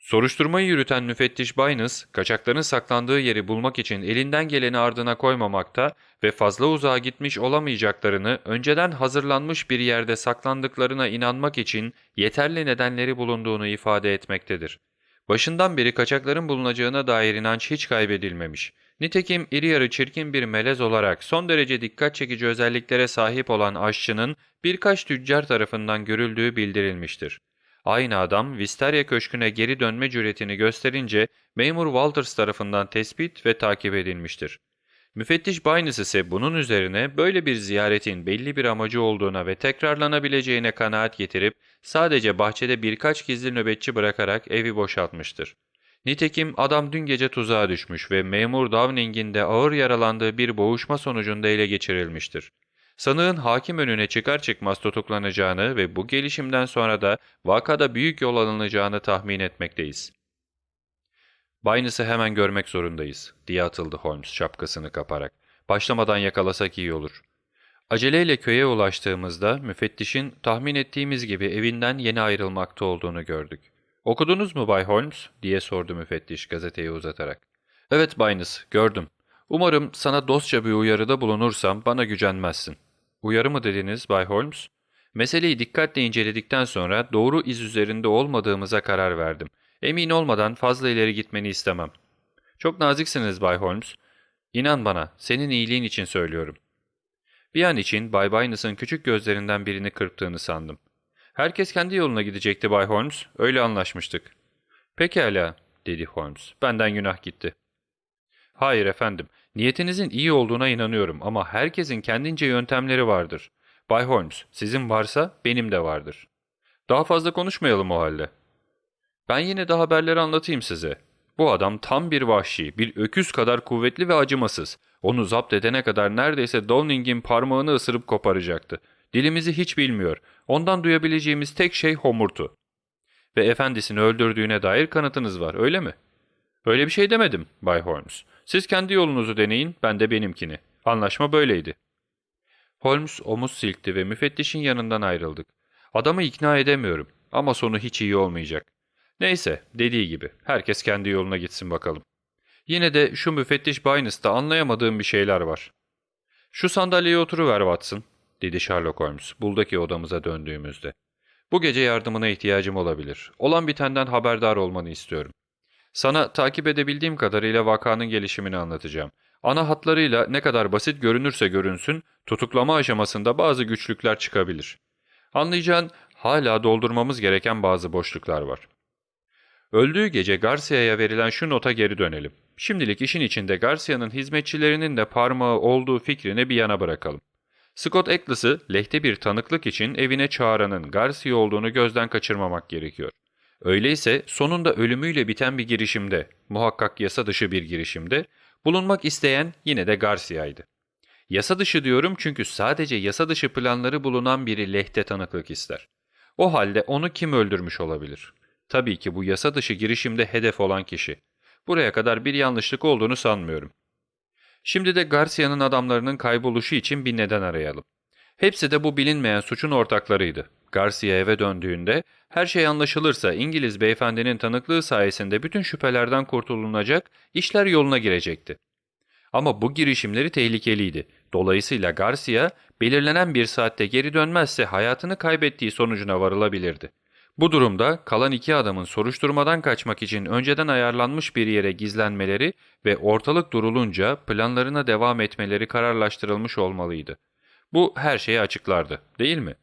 Soruşturmayı yürüten müfettiş Baynes, kaçakların saklandığı yeri bulmak için elinden geleni ardına koymamakta ve fazla uzağa gitmiş olamayacaklarını önceden hazırlanmış bir yerde saklandıklarına inanmak için yeterli nedenleri bulunduğunu ifade etmektedir. Başından beri kaçakların bulunacağına dair inanç hiç kaybedilmemiş. Nitekim iri yarı çirkin bir melez olarak son derece dikkat çekici özelliklere sahip olan aşçının birkaç tüccar tarafından görüldüğü bildirilmiştir. Aynı adam Visteria Köşkü'ne geri dönme cüretini gösterince memur Walters tarafından tespit ve takip edilmiştir. Müfettiş Baynes ise bunun üzerine böyle bir ziyaretin belli bir amacı olduğuna ve tekrarlanabileceğine kanaat getirip sadece bahçede birkaç gizli nöbetçi bırakarak evi boşaltmıştır. Nitekim adam dün gece tuzağa düşmüş ve memur Downing'in de ağır yaralandığı bir boğuşma sonucunda ele geçirilmiştir. Sanığın hakim önüne çıkar çıkmaz tutuklanacağını ve bu gelişimden sonra da vakada büyük yol alınacağını tahmin etmekteyiz. Baynes'ı hemen görmek zorundayız, diye atıldı Holmes şapkasını kaparak. Başlamadan yakalasak iyi olur. Aceleyle köye ulaştığımızda müfettişin tahmin ettiğimiz gibi evinden yeni ayrılmakta olduğunu gördük. ''Okudunuz mu Bay Holmes?'' diye sordu müfettiş gazeteyi uzatarak. ''Evet Baynes, gördüm. Umarım sana dostça bir uyarıda bulunursam bana gücenmezsin.'' ''Uyarı mı dediniz Bay Holmes?'' Meseleyi dikkatle inceledikten sonra doğru iz üzerinde olmadığımıza karar verdim. Emin olmadan fazla ileri gitmeni istemem. Çok naziksiniz Bay Holmes. İnan bana, senin iyiliğin için söylüyorum. Bir an için Bay Baynes'ın küçük gözlerinden birini kırptığını sandım. Herkes kendi yoluna gidecekti Bay Holmes, öyle anlaşmıştık. Pekala, dedi Holmes, benden günah gitti. Hayır efendim, niyetinizin iyi olduğuna inanıyorum ama herkesin kendince yöntemleri vardır. Bay Holmes, sizin varsa benim de vardır. Daha fazla konuşmayalım o halde. Ben yine de haberleri anlatayım size. Bu adam tam bir vahşi, bir öküz kadar kuvvetli ve acımasız. Onu zapt edene kadar neredeyse Downing'in parmağını ısırıp koparacaktı. Dilimizi hiç bilmiyor. Ondan duyabileceğimiz tek şey homurtu. Ve efendisini öldürdüğüne dair kanıtınız var, öyle mi? Öyle bir şey demedim, Bay Holmes. Siz kendi yolunuzu deneyin, ben de benimkini. Anlaşma böyleydi. Holmes omuz silkti ve müfettişin yanından ayrıldık. Adamı ikna edemiyorum ama sonu hiç iyi olmayacak. Neyse, dediği gibi, herkes kendi yoluna gitsin bakalım. Yine de şu müfettiş Baynes'ta anlayamadığım bir şeyler var. Şu sandalyeye oturuver Watson, dedi Sherlock Holmes, buldaki odamıza döndüğümüzde. Bu gece yardımına ihtiyacım olabilir. Olan bitenden haberdar olmanı istiyorum. Sana takip edebildiğim kadarıyla vakanın gelişimini anlatacağım. Ana hatlarıyla ne kadar basit görünürse görünsün, tutuklama aşamasında bazı güçlükler çıkabilir. Anlayacağın hala doldurmamız gereken bazı boşluklar var. Öldüğü gece Garcia'ya verilen şu nota geri dönelim. Şimdilik işin içinde Garcia'nın hizmetçilerinin de parmağı olduğu fikrini bir yana bırakalım. Scott Eccles'ı lehte bir tanıklık için evine çağıranın Garcia olduğunu gözden kaçırmamak gerekiyor. Öyleyse sonunda ölümüyle biten bir girişimde, muhakkak yasa dışı bir girişimde, bulunmak isteyen yine de Garcia'ydı. Yasa dışı diyorum çünkü sadece yasa dışı planları bulunan biri lehte tanıklık ister. O halde onu kim öldürmüş olabilir? Tabii ki bu yasa dışı girişimde hedef olan kişi. Buraya kadar bir yanlışlık olduğunu sanmıyorum. Şimdi de Garcia'nın adamlarının kayboluşu için bir neden arayalım. Hepsi de bu bilinmeyen suçun ortaklarıydı. Garcia eve döndüğünde her şey anlaşılırsa İngiliz beyefendinin tanıklığı sayesinde bütün şüphelerden kurtulunacak, işler yoluna girecekti. Ama bu girişimleri tehlikeliydi. Dolayısıyla Garcia belirlenen bir saatte geri dönmezse hayatını kaybettiği sonucuna varılabilirdi. Bu durumda kalan iki adamın soruşturmadan kaçmak için önceden ayarlanmış bir yere gizlenmeleri ve ortalık durulunca planlarına devam etmeleri kararlaştırılmış olmalıydı. Bu her şeyi açıklardı, değil mi?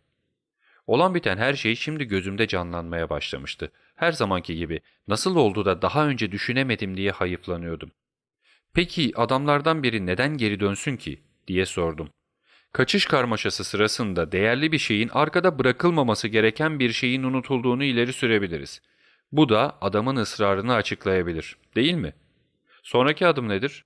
Olan biten her şey şimdi gözümde canlanmaya başlamıştı. Her zamanki gibi nasıl oldu da daha önce düşünemedim diye hayıflanıyordum. Peki adamlardan biri neden geri dönsün ki diye sordum. Kaçış karmaşası sırasında değerli bir şeyin arkada bırakılmaması gereken bir şeyin unutulduğunu ileri sürebiliriz. Bu da adamın ısrarını açıklayabilir, değil mi? Sonraki adım nedir?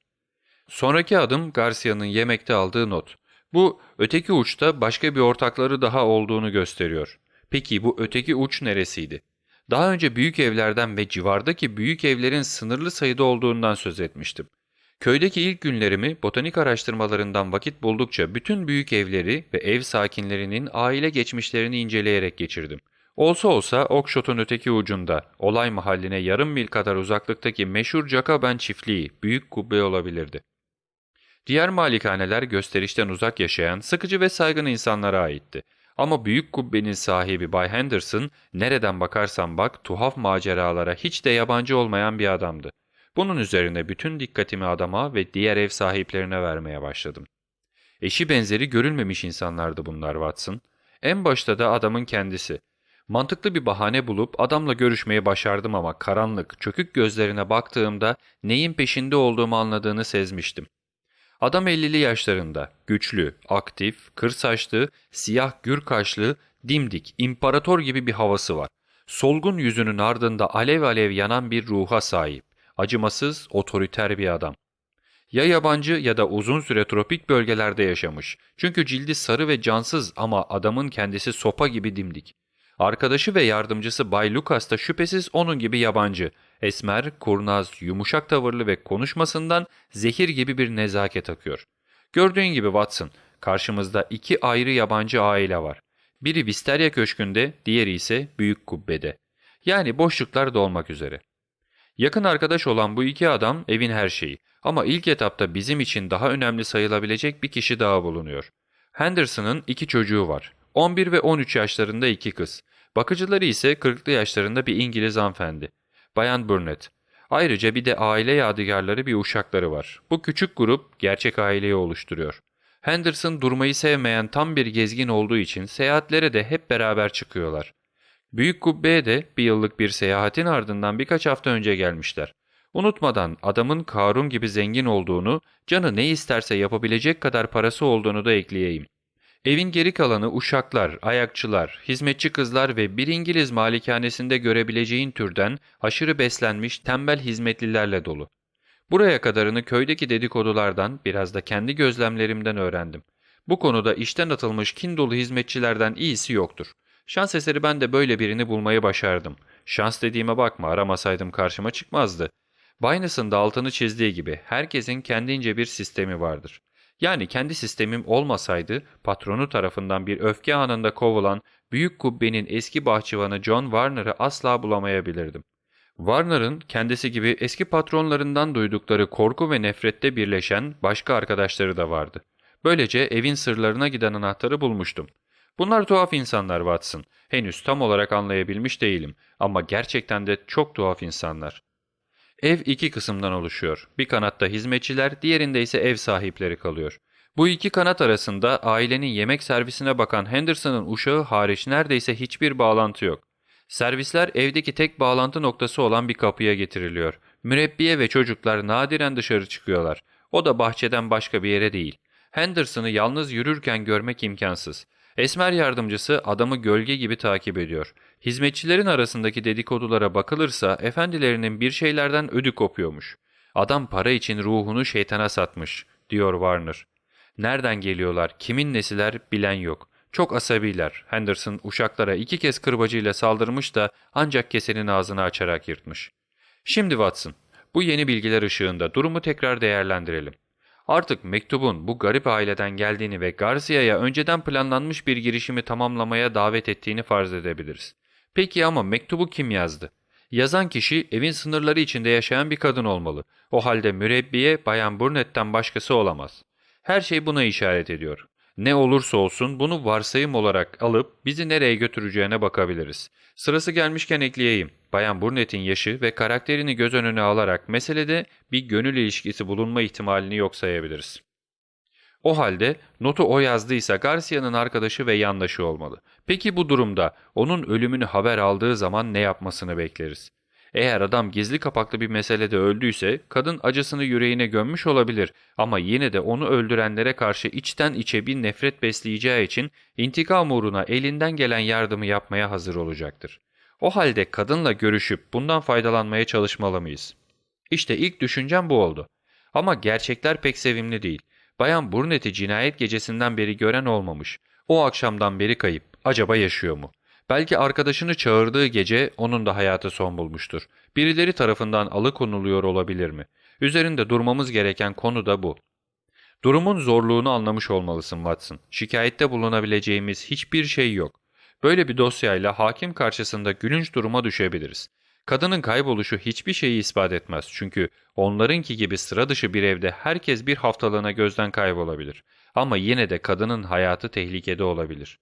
Sonraki adım Garcia'nın yemekte aldığı not. Bu öteki uçta başka bir ortakları daha olduğunu gösteriyor. Peki bu öteki uç neresiydi? Daha önce büyük evlerden ve civardaki büyük evlerin sınırlı sayıda olduğundan söz etmiştim. Köydeki ilk günlerimi botanik araştırmalarından vakit buldukça bütün büyük evleri ve ev sakinlerinin aile geçmişlerini inceleyerek geçirdim. Olsa olsa Okşot'un öteki ucunda, olay mahalline yarım mil kadar uzaklıktaki meşhur Jacoben çiftliği büyük kubbe olabilirdi. Diğer malikaneler gösterişten uzak yaşayan sıkıcı ve saygın insanlara aitti. Ama büyük kubbenin sahibi Bay Henderson nereden bakarsan bak tuhaf maceralara hiç de yabancı olmayan bir adamdı. Bunun üzerine bütün dikkatimi adama ve diğer ev sahiplerine vermeye başladım. Eşi benzeri görülmemiş insanlardı bunlar Watson. En başta da adamın kendisi. Mantıklı bir bahane bulup adamla görüşmeyi başardım ama karanlık, çökük gözlerine baktığımda neyin peşinde olduğumu anladığını sezmiştim. Adam 50'li yaşlarında, güçlü, aktif, kır saçlı, siyah gür kaşlı, dimdik, imparator gibi bir havası var. Solgun yüzünün ardında alev alev yanan bir ruha sahip. Acımasız, otoriter bir adam. Ya yabancı ya da uzun süre tropik bölgelerde yaşamış. Çünkü cildi sarı ve cansız ama adamın kendisi sopa gibi dimdik. Arkadaşı ve yardımcısı Bay Lucas da şüphesiz onun gibi yabancı. Esmer, kurnaz, yumuşak tavırlı ve konuşmasından zehir gibi bir nezaket akıyor. Gördüğün gibi Watson, karşımızda iki ayrı yabancı aile var. Biri Visteria Köşkü'nde, diğeri ise Büyük Kubbe'de. Yani boşluklar dolmak üzere. Yakın arkadaş olan bu iki adam evin her şeyi. Ama ilk etapta bizim için daha önemli sayılabilecek bir kişi daha bulunuyor. Henderson'ın iki çocuğu var. 11 ve 13 yaşlarında iki kız. Bakıcıları ise 40'lı yaşlarında bir İngiliz hanımefendi. Bayan Burnett. Ayrıca bir de aile yadigarları bir uşakları var. Bu küçük grup gerçek aileyi oluşturuyor. Henderson durmayı sevmeyen tam bir gezgin olduğu için seyahatlere de hep beraber çıkıyorlar. Büyük Kubbe'ye de bir yıllık bir seyahatin ardından birkaç hafta önce gelmişler. Unutmadan adamın Karun gibi zengin olduğunu, canı ne isterse yapabilecek kadar parası olduğunu da ekleyeyim. Evin geri kalanı uşaklar, ayakçılar, hizmetçi kızlar ve bir İngiliz malikanesinde görebileceğin türden aşırı beslenmiş tembel hizmetlilerle dolu. Buraya kadarını köydeki dedikodulardan biraz da kendi gözlemlerimden öğrendim. Bu konuda işten atılmış kin dolu hizmetçilerden iyisi yoktur. Şans eseri ben de böyle birini bulmayı başardım. Şans dediğime bakma aramasaydım karşıma çıkmazdı. Binance'ın da altını çizdiği gibi herkesin kendince bir sistemi vardır. Yani kendi sistemim olmasaydı patronu tarafından bir öfke anında kovulan büyük kubbenin eski bahçıvanı John Warner'ı asla bulamayabilirdim. Warner'ın kendisi gibi eski patronlarından duydukları korku ve nefrette birleşen başka arkadaşları da vardı. Böylece evin sırlarına giden anahtarı bulmuştum. Bunlar tuhaf insanlar Watson. Henüz tam olarak anlayabilmiş değilim ama gerçekten de çok tuhaf insanlar. Ev iki kısımdan oluşuyor. Bir kanatta hizmetçiler, diğerinde ise ev sahipleri kalıyor. Bu iki kanat arasında ailenin yemek servisine bakan Henderson'ın uşağı hariç neredeyse hiçbir bağlantı yok. Servisler evdeki tek bağlantı noktası olan bir kapıya getiriliyor. Mürebbiye ve çocuklar nadiren dışarı çıkıyorlar. O da bahçeden başka bir yere değil. Henderson'ı yalnız yürürken görmek imkansız. Esmer yardımcısı adamı gölge gibi takip ediyor. Hizmetçilerin arasındaki dedikodulara bakılırsa efendilerinin bir şeylerden ödü kopuyormuş. Adam para için ruhunu şeytana satmış, diyor Warner. Nereden geliyorlar, kimin nesiler bilen yok. Çok asabiler. Henderson uşaklara iki kez kırbacıyla saldırmış da ancak kesenin ağzını açarak yırtmış. Şimdi Watson, bu yeni bilgiler ışığında durumu tekrar değerlendirelim. Artık mektubun bu garip aileden geldiğini ve Garcia'ya önceden planlanmış bir girişimi tamamlamaya davet ettiğini farz edebiliriz. Peki ama mektubu kim yazdı? Yazan kişi evin sınırları içinde yaşayan bir kadın olmalı. O halde mürebbiye Bayan Burnett'ten başkası olamaz. Her şey buna işaret ediyor. Ne olursa olsun bunu varsayım olarak alıp bizi nereye götüreceğine bakabiliriz. Sırası gelmişken ekleyeyim. Bayan Burnett'in yaşı ve karakterini göz önüne alarak meselede bir gönül ilişkisi bulunma ihtimalini yok sayabiliriz. O halde notu o yazdıysa Garcia'nın arkadaşı ve yandaşı olmalı. Peki bu durumda onun ölümünü haber aldığı zaman ne yapmasını bekleriz? Eğer adam gizli kapaklı bir meselede öldüyse kadın acısını yüreğine gömmüş olabilir ama yine de onu öldürenlere karşı içten içe bir nefret besleyeceği için intikam uğruna elinden gelen yardımı yapmaya hazır olacaktır. O halde kadınla görüşüp bundan faydalanmaya çalışmalı mıyız? İşte ilk düşüncem bu oldu. Ama gerçekler pek sevimli değil. Bayan Burnett'i cinayet gecesinden beri gören olmamış. O akşamdan beri kayıp. Acaba yaşıyor mu? Belki arkadaşını çağırdığı gece onun da hayatı son bulmuştur. Birileri tarafından alıkonuluyor olabilir mi? Üzerinde durmamız gereken konu da bu. Durumun zorluğunu anlamış olmalısın Watson. Şikayette bulunabileceğimiz hiçbir şey yok. Böyle bir dosyayla hakim karşısında gülünç duruma düşebiliriz. Kadının kayboluşu hiçbir şeyi ispat etmez çünkü onlarınki gibi sıra dışı bir evde herkes bir haftalığına gözden kaybolabilir. Ama yine de kadının hayatı tehlikede olabilir.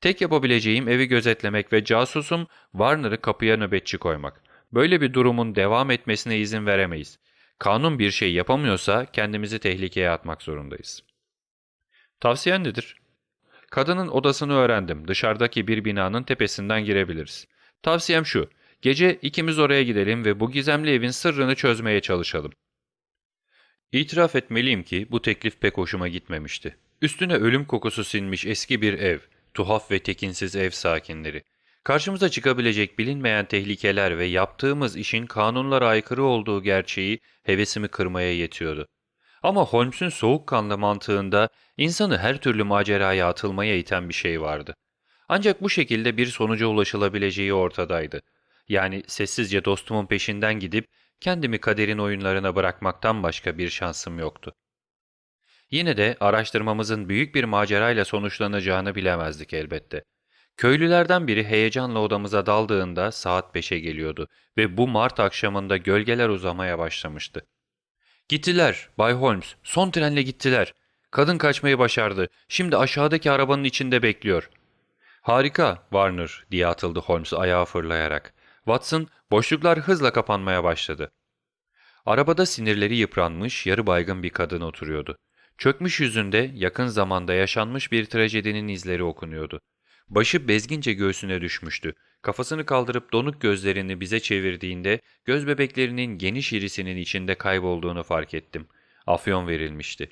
Tek yapabileceğim evi gözetlemek ve casusum Warner'ı kapıya nöbetçi koymak. Böyle bir durumun devam etmesine izin veremeyiz. Kanun bir şey yapamıyorsa kendimizi tehlikeye atmak zorundayız. Tavsiyen nedir? Kadının odasını öğrendim. Dışarıdaki bir binanın tepesinden girebiliriz. Tavsiyem şu. Gece ikimiz oraya gidelim ve bu gizemli evin sırrını çözmeye çalışalım. İtiraf etmeliyim ki bu teklif pek hoşuma gitmemişti. Üstüne ölüm kokusu sinmiş eski bir ev, tuhaf ve tekinsiz ev sakinleri. Karşımıza çıkabilecek bilinmeyen tehlikeler ve yaptığımız işin kanunlara aykırı olduğu gerçeği hevesimi kırmaya yetiyordu. Ama Holmes'un soğukkanlı mantığında insanı her türlü maceraya atılmaya iten bir şey vardı. Ancak bu şekilde bir sonuca ulaşılabileceği ortadaydı. Yani sessizce dostumun peşinden gidip kendimi kaderin oyunlarına bırakmaktan başka bir şansım yoktu. Yine de araştırmamızın büyük bir macerayla sonuçlanacağını bilemezdik elbette. Köylülerden biri heyecanla odamıza daldığında saat 5'e geliyordu ve bu Mart akşamında gölgeler uzamaya başlamıştı. Gittiler, Bay Holmes, son trenle gittiler. Kadın kaçmayı başardı. Şimdi aşağıdaki arabanın içinde bekliyor. Harika, Warner, diye atıldı Holmes ayağa fırlayarak. Watson, boşluklar hızla kapanmaya başladı. Arabada sinirleri yıpranmış, yarı baygın bir kadın oturuyordu. Çökmüş yüzünde yakın zamanda yaşanmış bir trajedinin izleri okunuyordu. Başı bezgince göğsüne düşmüştü. Kafasını kaldırıp donuk gözlerini bize çevirdiğinde göz bebeklerinin geniş irisinin içinde kaybolduğunu fark ettim. Afyon verilmişti.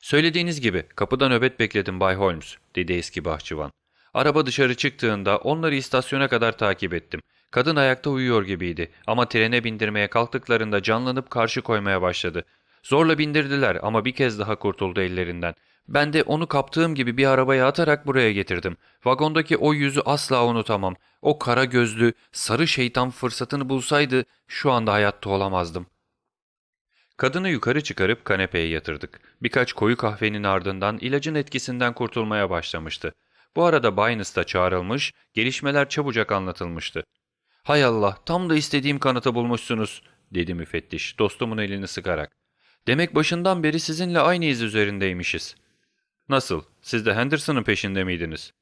Söylediğiniz gibi kapıda nöbet bekledim Bay Holmes, dedi eski bahçıvan. Araba dışarı çıktığında onları istasyona kadar takip ettim. Kadın ayakta uyuyor gibiydi ama trene bindirmeye kalktıklarında canlanıp karşı koymaya başladı. Zorla bindirdiler ama bir kez daha kurtuldu ellerinden. Ben de onu kaptığım gibi bir arabaya atarak buraya getirdim. Vagondaki o yüzü asla unutamam. O kara gözlü, sarı şeytan fırsatını bulsaydı şu anda hayatta olamazdım. Kadını yukarı çıkarıp kanepeye yatırdık. Birkaç koyu kahvenin ardından ilacın etkisinden kurtulmaya başlamıştı. Bu arada Baynes da çağrılmış, gelişmeler çabucak anlatılmıştı. ''Hay Allah, tam da istediğim kanıtı bulmuşsunuz.'' dedi müfettiş, dostumun elini sıkarak. ''Demek başından beri sizinle aynı iz üzerindeymişiz.'' ''Nasıl, siz de Henderson'ın peşinde miydiniz?''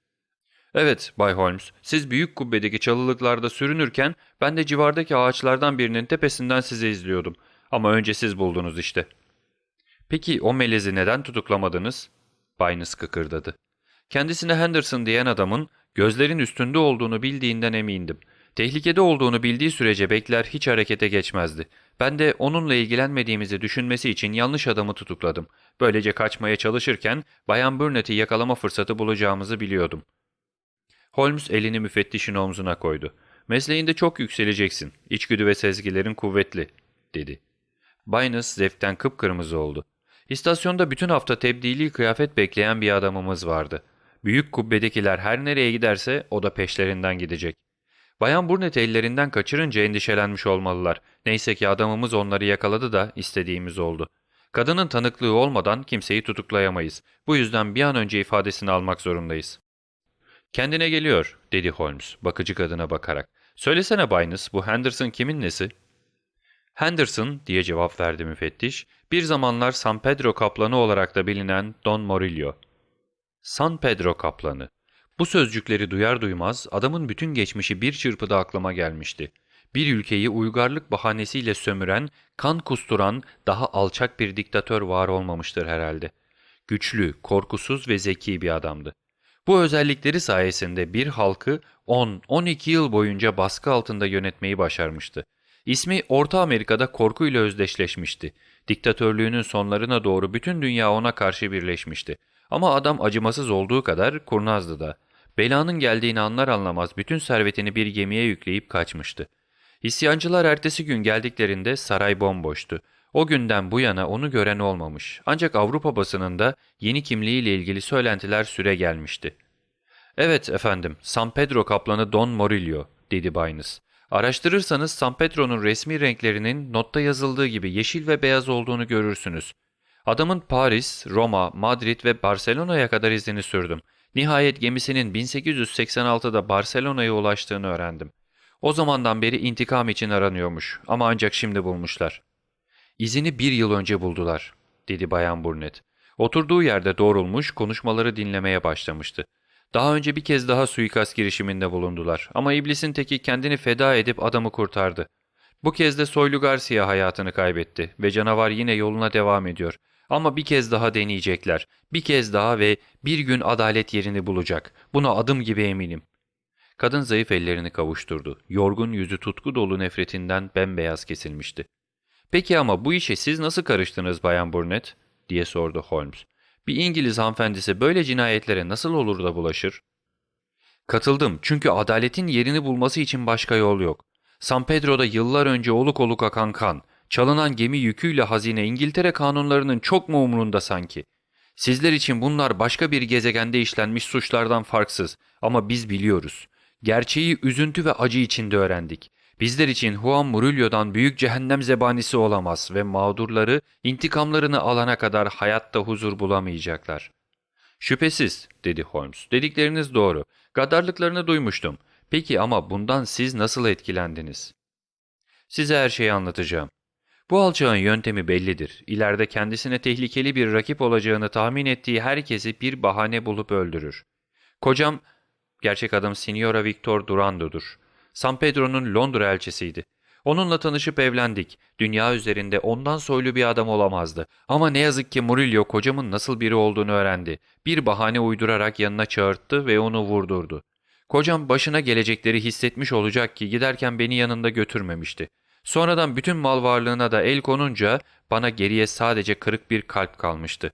''Evet, Bay Holmes, siz büyük kubbedeki çalılıklarda sürünürken ben de civardaki ağaçlardan birinin tepesinden sizi izliyordum. Ama önce siz buldunuz işte.'' ''Peki o melezi neden tutuklamadınız?'' Baynes kıkırdadı. Kendisine Henderson diyen adamın gözlerin üstünde olduğunu bildiğinden emindim. Tehlikede olduğunu bildiği sürece bekler hiç harekete geçmezdi. Ben de onunla ilgilenmediğimizi düşünmesi için yanlış adamı tutukladım. Böylece kaçmaya çalışırken Bayan Burnett'i yakalama fırsatı bulacağımızı biliyordum. Holmes elini müfettişin omzuna koydu. Mesleğinde çok yükseleceksin. İçgüdü ve sezgilerin kuvvetli, dedi. Baynes zevkten kıpkırmızı oldu. İstasyonda bütün hafta tebdili kıyafet bekleyen bir adamımız vardı. Büyük kubbedekiler her nereye giderse o da peşlerinden gidecek. Bayan Burnett ellerinden kaçırınca endişelenmiş olmalılar. Neyse ki adamımız onları yakaladı da istediğimiz oldu. Kadının tanıklığı olmadan kimseyi tutuklayamayız. Bu yüzden bir an önce ifadesini almak zorundayız. Kendine geliyor, dedi Holmes, bakıcı kadına bakarak. Söylesene Baynes, bu Henderson kimin nesi? Henderson, diye cevap verdi müfettiş, bir zamanlar San Pedro kaplanı olarak da bilinen Don Morillo. San Pedro kaplanı. Bu sözcükleri duyar duymaz adamın bütün geçmişi bir çırpıda aklıma gelmişti. Bir ülkeyi uygarlık bahanesiyle sömüren, kan kusturan, daha alçak bir diktatör var olmamıştır herhalde. Güçlü, korkusuz ve zeki bir adamdı. Bu özellikleri sayesinde bir halkı 10-12 yıl boyunca baskı altında yönetmeyi başarmıştı. İsmi Orta Amerika'da korkuyla özdeşleşmişti. Diktatörlüğünün sonlarına doğru bütün dünya ona karşı birleşmişti. Ama adam acımasız olduğu kadar kurnazdı da. Belanın geldiğini anlar anlamaz bütün servetini bir gemiye yükleyip kaçmıştı. İsyancılar ertesi gün geldiklerinde saray bomboştu. O günden bu yana onu gören olmamış. Ancak Avrupa basınında yeni kimliğiyle ilgili söylentiler süre gelmişti. ''Evet efendim, San Pedro kaplanı Don Morillo'' dedi Baynes. Araştırırsanız San Pedro'nun resmi renklerinin notta yazıldığı gibi yeşil ve beyaz olduğunu görürsünüz. Adamın Paris, Roma, Madrid ve Barcelona'ya kadar izini sürdüm. Nihayet gemisinin 1886'da Barcelona'ya ulaştığını öğrendim. O zamandan beri intikam için aranıyormuş ama ancak şimdi bulmuşlar. İzini bir yıl önce buldular, dedi Bayan Burnett. Oturduğu yerde doğrulmuş, konuşmaları dinlemeye başlamıştı. Daha önce bir kez daha suikast girişiminde bulundular ama iblisin teki kendini feda edip adamı kurtardı. Bu kez de Soylu Garcia hayatını kaybetti ve canavar yine yoluna devam ediyor. Ama bir kez daha deneyecekler. Bir kez daha ve bir gün adalet yerini bulacak. Buna adım gibi eminim. Kadın zayıf ellerini kavuşturdu. Yorgun yüzü tutku dolu nefretinden bembeyaz kesilmişti. Peki ama bu işe siz nasıl karıştınız Bayan Burnett? diye sordu Holmes. Bir İngiliz hanımefendisi böyle cinayetlere nasıl olur da bulaşır? Katıldım çünkü adaletin yerini bulması için başka yol yok. San Pedro'da yıllar önce oluk oluk akan kan, çalınan gemi yüküyle hazine İngiltere kanunlarının çok mu umrunda sanki? Sizler için bunlar başka bir gezegende işlenmiş suçlardan farksız ama biz biliyoruz. Gerçeği üzüntü ve acı içinde öğrendik. Bizler için Juan Murillo'dan büyük cehennem zebanisi olamaz ve mağdurları intikamlarını alana kadar hayatta huzur bulamayacaklar. Şüphesiz, dedi Holmes. Dedikleriniz doğru. Gaddarlıklarını duymuştum. Peki ama bundan siz nasıl etkilendiniz? Size her şeyi anlatacağım. Bu alçağın yöntemi bellidir. İleride kendisine tehlikeli bir rakip olacağını tahmin ettiği herkesi bir bahane bulup öldürür. Kocam, gerçek adım Signora Victor Durando'dur. San Pedro'nun Londra elçisiydi. Onunla tanışıp evlendik. Dünya üzerinde ondan soylu bir adam olamazdı. Ama ne yazık ki Murillo kocamın nasıl biri olduğunu öğrendi. Bir bahane uydurarak yanına çağırttı ve onu vurdurdu. Kocam başına gelecekleri hissetmiş olacak ki giderken beni yanında götürmemişti. Sonradan bütün mal varlığına da el konunca bana geriye sadece kırık bir kalp kalmıştı.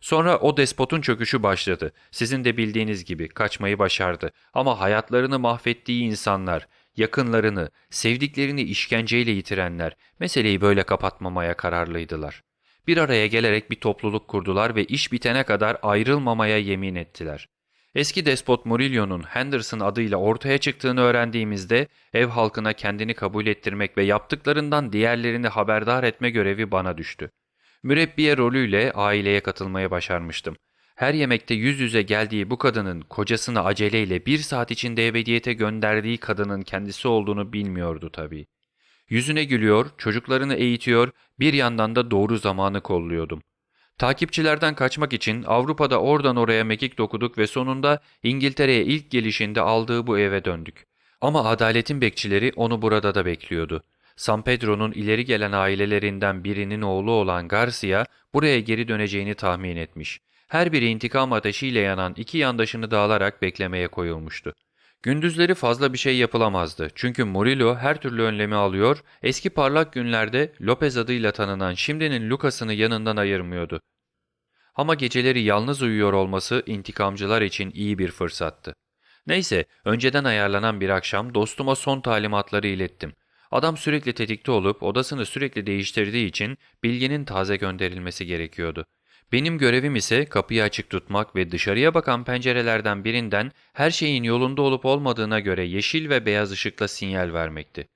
Sonra o despotun çöküşü başladı. Sizin de bildiğiniz gibi kaçmayı başardı. Ama hayatlarını mahvettiği insanlar, yakınlarını, sevdiklerini işkenceyle yitirenler meseleyi böyle kapatmamaya kararlıydılar. Bir araya gelerek bir topluluk kurdular ve iş bitene kadar ayrılmamaya yemin ettiler. Eski despot Murillo'nun Henderson adıyla ortaya çıktığını öğrendiğimizde ev halkına kendini kabul ettirmek ve yaptıklarından diğerlerini haberdar etme görevi bana düştü. Mürebbiye rolüyle aileye katılmaya başarmıştım. Her yemekte yüz yüze geldiği bu kadının kocasını aceleyle bir saat içinde ebediyete gönderdiği kadının kendisi olduğunu bilmiyordu tabii. Yüzüne gülüyor, çocuklarını eğitiyor, bir yandan da doğru zamanı kolluyordum. Takipçilerden kaçmak için Avrupa'da oradan oraya mekik dokuduk ve sonunda İngiltere'ye ilk gelişinde aldığı bu eve döndük. Ama adaletin bekçileri onu burada da bekliyordu. San Pedro'nun ileri gelen ailelerinden birinin oğlu olan Garcia buraya geri döneceğini tahmin etmiş. Her biri intikam ateşiyle yanan iki yandaşını dağılarak beklemeye koyulmuştu. Gündüzleri fazla bir şey yapılamazdı çünkü Murillo her türlü önlemi alıyor, eski parlak günlerde Lopez adıyla tanınan şimdinin Lucas'ını yanından ayırmıyordu. Ama geceleri yalnız uyuyor olması intikamcılar için iyi bir fırsattı. Neyse, önceden ayarlanan bir akşam dostuma son talimatları ilettim. Adam sürekli tetikte olup odasını sürekli değiştirdiği için bilginin taze gönderilmesi gerekiyordu. Benim görevim ise kapıyı açık tutmak ve dışarıya bakan pencerelerden birinden her şeyin yolunda olup olmadığına göre yeşil ve beyaz ışıkla sinyal vermekti.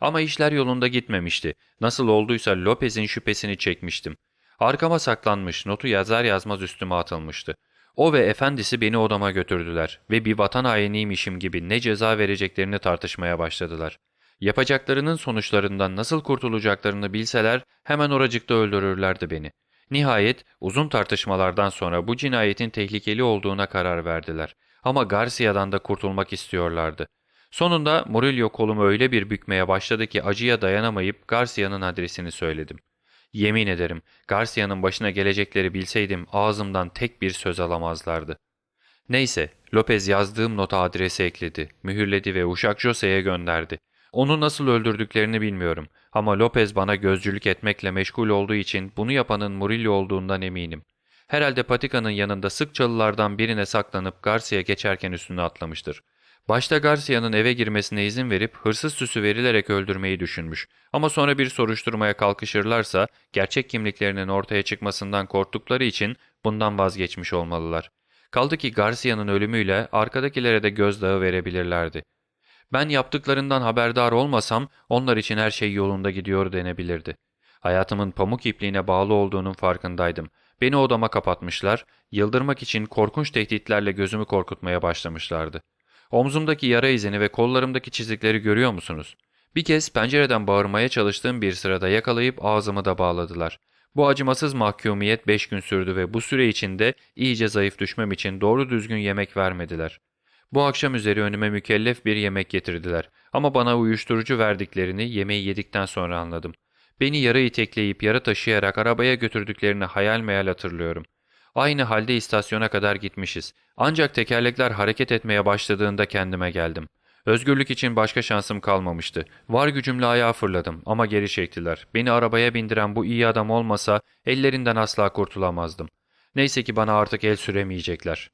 Ama işler yolunda gitmemişti. Nasıl olduysa Lopez'in şüphesini çekmiştim. Arkama saklanmış, notu yazar yazmaz üstüme atılmıştı. O ve efendisi beni odama götürdüler ve bir vatan hainiymişim gibi ne ceza vereceklerini tartışmaya başladılar. Yapacaklarının sonuçlarından nasıl kurtulacaklarını bilseler hemen oracıkta öldürürlerdi beni. Nihayet uzun tartışmalardan sonra bu cinayetin tehlikeli olduğuna karar verdiler. Ama Garcia'dan da kurtulmak istiyorlardı. Sonunda Murillo kolumu öyle bir bükmeye başladı ki acıya dayanamayıp Garcia'nın adresini söyledim. Yemin ederim Garcia'nın başına gelecekleri bilseydim ağzımdan tek bir söz alamazlardı. Neyse Lopez yazdığım nota adresi ekledi, mühürledi ve uşak Jose'ye gönderdi. Onu nasıl öldürdüklerini bilmiyorum ama Lopez bana gözcülük etmekle meşgul olduğu için bunu yapanın Murillo olduğundan eminim. Herhalde patikanın yanında sık çalılardan birine saklanıp Garcia geçerken üstüne atlamıştır. Başta Garcia'nın eve girmesine izin verip hırsız süsü verilerek öldürmeyi düşünmüş. Ama sonra bir soruşturmaya kalkışırlarsa gerçek kimliklerinin ortaya çıkmasından korktukları için bundan vazgeçmiş olmalılar. Kaldı ki Garcia'nın ölümüyle arkadakilere de gözdağı verebilirlerdi. Ben yaptıklarından haberdar olmasam onlar için her şey yolunda gidiyor denebilirdi. Hayatımın pamuk ipliğine bağlı olduğunun farkındaydım. Beni odama kapatmışlar, yıldırmak için korkunç tehditlerle gözümü korkutmaya başlamışlardı. Omzumdaki yara izini ve kollarımdaki çizikleri görüyor musunuz? Bir kez pencereden bağırmaya çalıştığım bir sırada yakalayıp ağzımı da bağladılar. Bu acımasız mahkumiyet beş gün sürdü ve bu süre içinde iyice zayıf düşmem için doğru düzgün yemek vermediler. Bu akşam üzeri önüme mükellef bir yemek getirdiler ama bana uyuşturucu verdiklerini yemeği yedikten sonra anladım. Beni yarı itekleyip yarı taşıyarak arabaya götürdüklerini hayal meyal hatırlıyorum. Aynı halde istasyona kadar gitmişiz. Ancak tekerlekler hareket etmeye başladığında kendime geldim. Özgürlük için başka şansım kalmamıştı. Var gücümle ayağa fırladım ama geri çektiler. Beni arabaya bindiren bu iyi adam olmasa ellerinden asla kurtulamazdım. Neyse ki bana artık el süremeyecekler.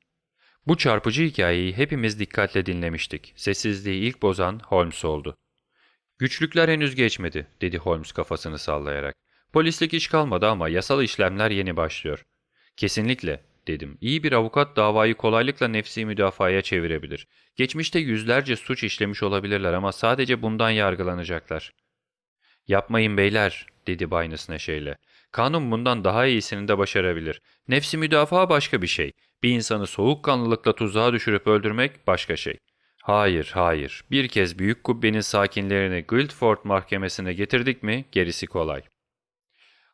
Bu çarpıcı hikayeyi hepimiz dikkatle dinlemiştik. Sessizliği ilk bozan Holmes oldu. Güçlükler henüz geçmedi, dedi Holmes kafasını sallayarak. Polislik iş kalmadı ama yasal işlemler yeni başlıyor. Kesinlikle, dedim. İyi bir avukat davayı kolaylıkla nefsi müdafaya çevirebilir. Geçmişte yüzlerce suç işlemiş olabilirler ama sadece bundan yargılanacaklar. Yapmayın beyler, dedi Baynes neşeyle. Kanun bundan daha iyisini de başarabilir. Nefsi müdafaa başka bir şey. Bir insanı soğukkanlılıkla tuzağa düşürüp öldürmek başka şey. Hayır, hayır. Bir kez büyük kubbenin sakinlerini Guildford mahkemesine getirdik mi gerisi kolay.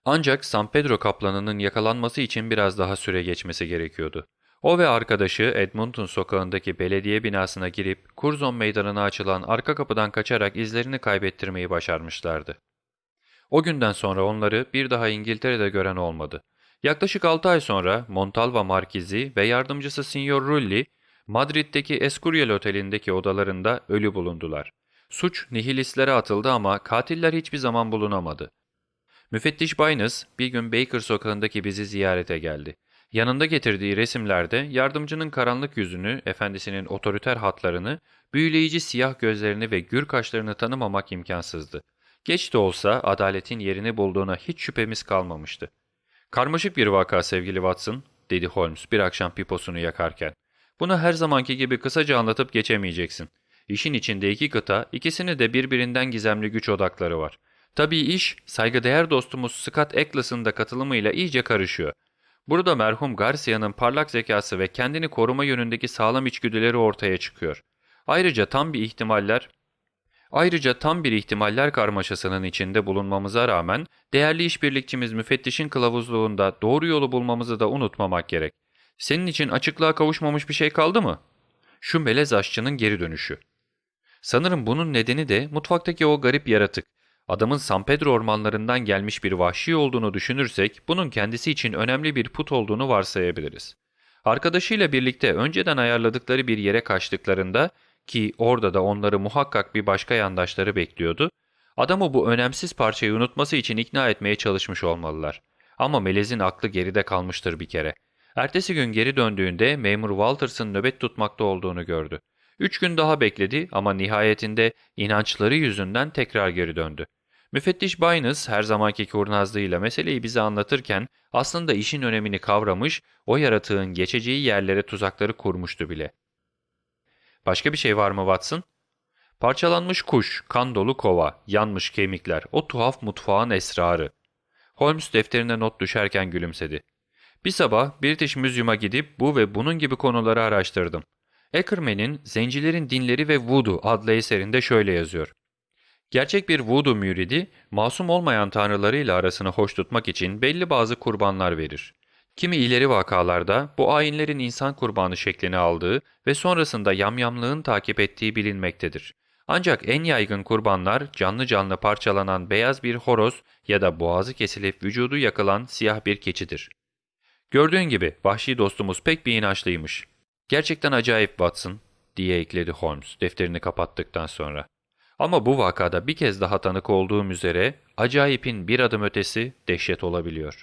Ancak San Pedro kaplanının yakalanması için biraz daha süre geçmesi gerekiyordu. O ve arkadaşı Edmonton sokağındaki belediye binasına girip Curzon meydanına açılan arka kapıdan kaçarak izlerini kaybettirmeyi başarmışlardı. O günden sonra onları bir daha İngiltere'de gören olmadı. Yaklaşık 6 ay sonra Montalva Markizi ve yardımcısı Signor Rulli, Madrid'deki Escurial Oteli'ndeki odalarında ölü bulundular. Suç nihilistlere atıldı ama katiller hiçbir zaman bulunamadı. Müfettiş Baynes bir gün Baker sokağındaki bizi ziyarete geldi. Yanında getirdiği resimlerde yardımcının karanlık yüzünü, efendisinin otoriter hatlarını, büyüleyici siyah gözlerini ve gür kaşlarını tanımamak imkansızdı. Geç de olsa adaletin yerini bulduğuna hiç şüphemiz kalmamıştı. Karmaşık bir vaka sevgili Watson, dedi Holmes bir akşam piposunu yakarken. Bunu her zamanki gibi kısaca anlatıp geçemeyeceksin. İşin içinde iki kıta, ikisini de birbirinden gizemli güç odakları var. Tabii iş, saygıdeğer dostumuz Scott Eccles'ın da katılımıyla iyice karışıyor. Burada merhum Garcia'nın parlak zekası ve kendini koruma yönündeki sağlam içgüdüleri ortaya çıkıyor. Ayrıca tam bir ihtimaller Ayrıca tam bir ihtimaller karmaşasının içinde bulunmamıza rağmen değerli işbirlikçimiz müfettişin kılavuzluğunda doğru yolu bulmamızı da unutmamak gerek. Senin için açıklığa kavuşmamış bir şey kaldı mı? Şu melez aşçının geri dönüşü. Sanırım bunun nedeni de mutfaktaki o garip yaratık. Adamın San Pedro ormanlarından gelmiş bir vahşi olduğunu düşünürsek bunun kendisi için önemli bir put olduğunu varsayabiliriz. Arkadaşıyla birlikte önceden ayarladıkları bir yere kaçtıklarında ki orada da onları muhakkak bir başka yandaşları bekliyordu, adamı bu önemsiz parçayı unutması için ikna etmeye çalışmış olmalılar. Ama Melez'in aklı geride kalmıştır bir kere. Ertesi gün geri döndüğünde memur Walters'ın nöbet tutmakta olduğunu gördü. Üç gün daha bekledi ama nihayetinde inançları yüzünden tekrar geri döndü. Müfettiş Baynes her zamanki kurnazlığıyla meseleyi bize anlatırken aslında işin önemini kavramış, o yaratığın geçeceği yerlere tuzakları kurmuştu bile. Başka bir şey var mı Watson? Parçalanmış kuş, kan dolu kova, yanmış kemikler, o tuhaf mutfağın esrarı. Holmes defterine not düşerken gülümsedi. Bir sabah British Museum'a gidip bu ve bunun gibi konuları araştırdım. Ackerman'in Zencilerin Dinleri ve Voodoo adlı eserinde şöyle yazıyor. Gerçek bir voodoo müridi, masum olmayan tanrılarıyla arasını hoş tutmak için belli bazı kurbanlar verir. Kimi ileri vakalarda bu ayinlerin insan kurbanı şeklini aldığı ve sonrasında yamyamlığın takip ettiği bilinmektedir. Ancak en yaygın kurbanlar canlı canlı parçalanan beyaz bir horoz ya da boğazı kesilip vücudu yakılan siyah bir keçidir. Gördüğün gibi vahşi dostumuz pek bir inançlıymış. Gerçekten acayip Watson, diye ekledi Holmes defterini kapattıktan sonra. Ama bu vakada bir kez daha tanık olduğum üzere acayipin bir adım ötesi dehşet olabiliyor.